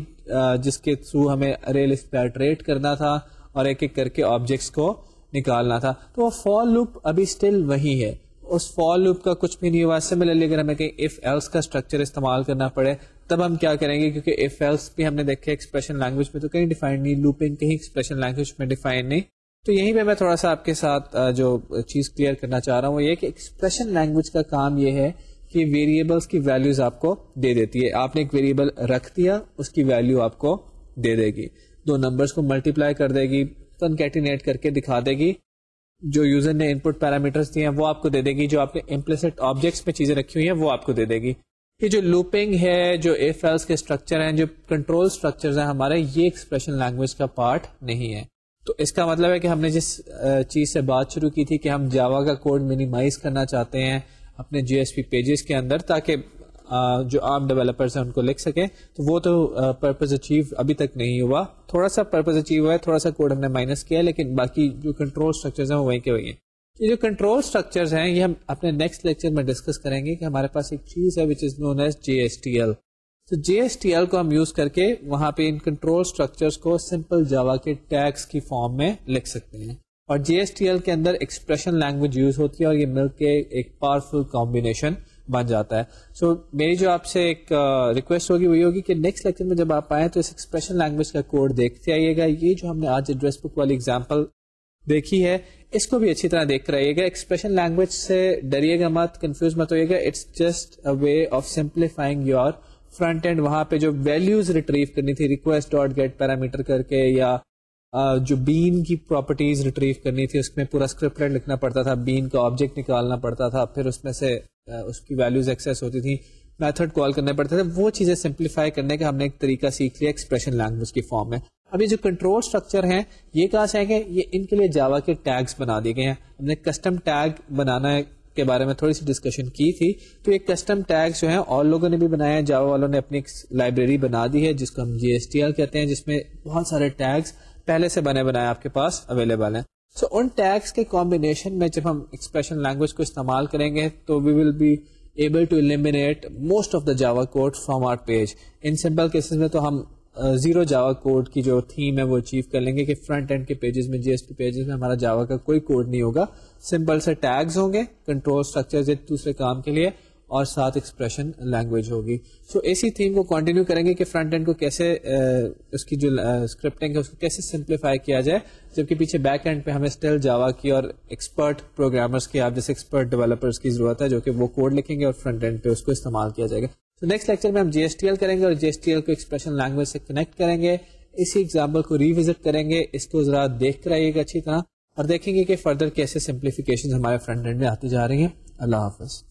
جس کے تھرو ہمیں ریل اسپیٹریٹ کرنا تھا اور ایک ایک کر کے آبجیکٹس کو نکالنا تھا۔ تو وہ فور لوپ ابھی اسٹل وہی ہے۔ اس فور لوپ کا کچھ بھی نہیں ہوا۔ سملرلی اگر ہمیں کہیں اف ایلس کا اسٹرکچر استعمال کرنا پڑے تب ہم کیا کریں گے؟ کیونکہ ایف ایلس بھی ہم نے دیکھے ایکسپریشن لینگویج میں تو کہیں ڈیفائن نہیں لوپنگ کہیں ایکسپریشن لینگویج میں ڈیفائن نہیں۔ تو یہیں پہ میں تھوڑا سا آپ کے ساتھ جو چیز کلیئر کرنا چاہ رہا ہوں وہ یہ کہ ایکسپریشن لینگویج کا کام یہ ہے کہ ویریبلس کی ویلوز آپ کو دے دیتی ہے۔ آپ نے ایک ویریبل رکھ دیا، اس کی ویلو آپ کو دے دے گی۔ دو نمبرس کو ملٹیپلائی کر دے گی کنکیٹینیٹ کر کے دکھا دے گی۔ جو یوزر نے ان پٹ پیرامیٹرس دیے ہیں وہ آپ کو دے دے گی۔ جو آپ نے امپلسٹ آبجیکٹس میں چیزیں رکھی ہوئی ہیں وہ آپ کو دے دے گی۔ یہ جو لوپنگ ہے، جو ایف ایلس کے اسٹرکچر ہیں، جو کنٹرول اسٹرکچر ہیں، ہمارے یہ ایکسپریشن لینگویج کا پارٹ نہیں ہے۔ تو اس کا مطلب ہے کہ ہم نے جس چیز سے بات شروع کی تھی کہ ہم جاوا کا کوڈ مینیمائز کرنا چاہتے ہیں اپنے جی ایس پی پیجز کے اندر تاکہ جو عام ڈیولپرس ہیں ان کو لکھ سکیں۔ تو وہ تو پرپز اچیو ابھی تک نہیں ہوا۔ تھوڑا سا پرپز اچیو ہوا ہے، تھوڑا سا کوڈ ہم نے مائنس کیا ہے، لیکن باقی جو کنٹرول اسٹرکچر ہیں وہ وہیں کے وہیں ہیں۔ یہ جو کنٹرول اسٹرکچر ہیں یہ ہم اپنے نیکسٹ لیکچر میں ڈسکس کریں گے کہ ہمارے پاس ایک چیز ہے which is known as J S T L تو جی ایس ٹی ایل کو ہم یوز کر کے وہاں پہ ان کنٹرول اسٹرکچر کو سمپل جاوا کے ٹیکس کی فارم میں لکھ سکتے ہیں۔ اور جی ایس ٹی ایل کے اندر ایکسپریشن لینگویج یوز ہوتی ہے اور یہ مل کے ایک پاورفل کمبینیشن بن جاتا ہے۔ سو so, میری جو آپ سے ایک ریکویسٹ ہوگی وہی ہوگی کہ نیکسٹ لیکچر میں جب آپ آئیں تو اس ایکسپریشن لینگویج کا کوڈ دیکھتے آئیے گا۔ یہ جو ہم نے آج ایڈریس بک والی ایگزامپل دیکھی ہے۔ اس کو بھی اچھی طرح دیکھ کر آئیے گا۔ ایکسپریشن لینگویج سے ڈریے گا مت کنفیوز مت ہوئے گا۔ It's just a way of simplifying your front end وہاں پہ جو ویلوز ریٹریو کرنی تھی ریکویسٹ ڈاٹ گیٹ پیرامیٹر کر کے یا جو بین کی پراپرٹیز ریٹریو کرنی تھی، اس میں پورا اسکرپٹ لکھنا پڑتا تھا۔ بین کا آبجیکٹ نکالنا پڑتا تھا۔ پھر اس میں سے اس کی ویلوز ایکسیس ہوتی تھی میتھڈ کال کرنے پڑتے تھے۔ وہ چیزیں سمپلیفائی کرنے کا ہم نے ایک طریقہ سیکھ لیا۔ ایکسپریشن لینگویج کی فارم میں۔ اب یہ جو کنٹرول اسٹرکچر ہیں یہ کہاں سے آئیں گے یہ ان کے لیے جاوا کے ٹیگس بنا دیے گئے ہیں۔ ہم نے کسٹم ٹیگ بنانا کے بارے میں تھوڑی سی ڈسکشن کی تھی۔ تو یہ کسٹم ٹیگس جو ہیں اور لوگوں نے بھی بنایا ہے جاوا والوں نے اپنی لائبریری بنا دی ہے جس کو ہم جی ایس ٹی ایل کہتے ہیں جس میں بہت سارے ٹیگس پہلے سے بنے بنائے آپ کے پاس اویلیبل ہیں۔ سو so, ان ٹیگس کے کمبینیشن میں جب ہم ایکسپریشن لینگویج کو استعمال کریں گے تو we will be able to eliminate most of the Java code from our page in simple cases میں تو ہم زیرو جاوا کوڈ کی جو تھیم ہے وہ اچیو کر لیں گے کہ فرنٹ اینڈ کے پیجز میں جی ایس پی پیجز میں ہمارا جاوا کا کوئی کوڈ نہیں ہوگا۔ سمپل سے ٹیگز ہوں گے کنٹرول اسٹرکچر دوسرے کام کے لیے اور ساتھ ایکسپریشن لینگویج ہوگی۔ سو اسی تھیم کو کنٹینیو کریں گے کہ فرنٹ اینڈ کو کیسے اس کی جو اسکرپٹنگ ہے اس کو کیسے سمپلیفائی کیا جائے۔ جبکہ پیچھے بیک اینڈ پہ ہمیں اسٹل جاوا کی اور ایکسپرٹ پروگرامرس کی، آپ جیسے ایکسپرٹ ڈیولپرس کی ضرورت ہے جو کہ وہ کوڈ لکھیں گے اور فرنٹ اینڈ پہ اس کو استعمال کیا جائے گا۔ نیکسٹ لیکچر میں ہم جی ایس ٹی ایل کریں گے اور جی ایس ٹی ایل کو ایکسپریشن لینگویج سے کنیکٹ کریں گے. اسی ایگزامپل کو ریوزٹ کریں گے. اس کو ذرا دیکھ کر آئیے گا اچھی طرح اور دیکھیں گے کہ فردر کیسے سمپلیفیکیشن ہمارے فرنٹ اینڈ میں آتی جا رہی ہیں. اللہ حافظ.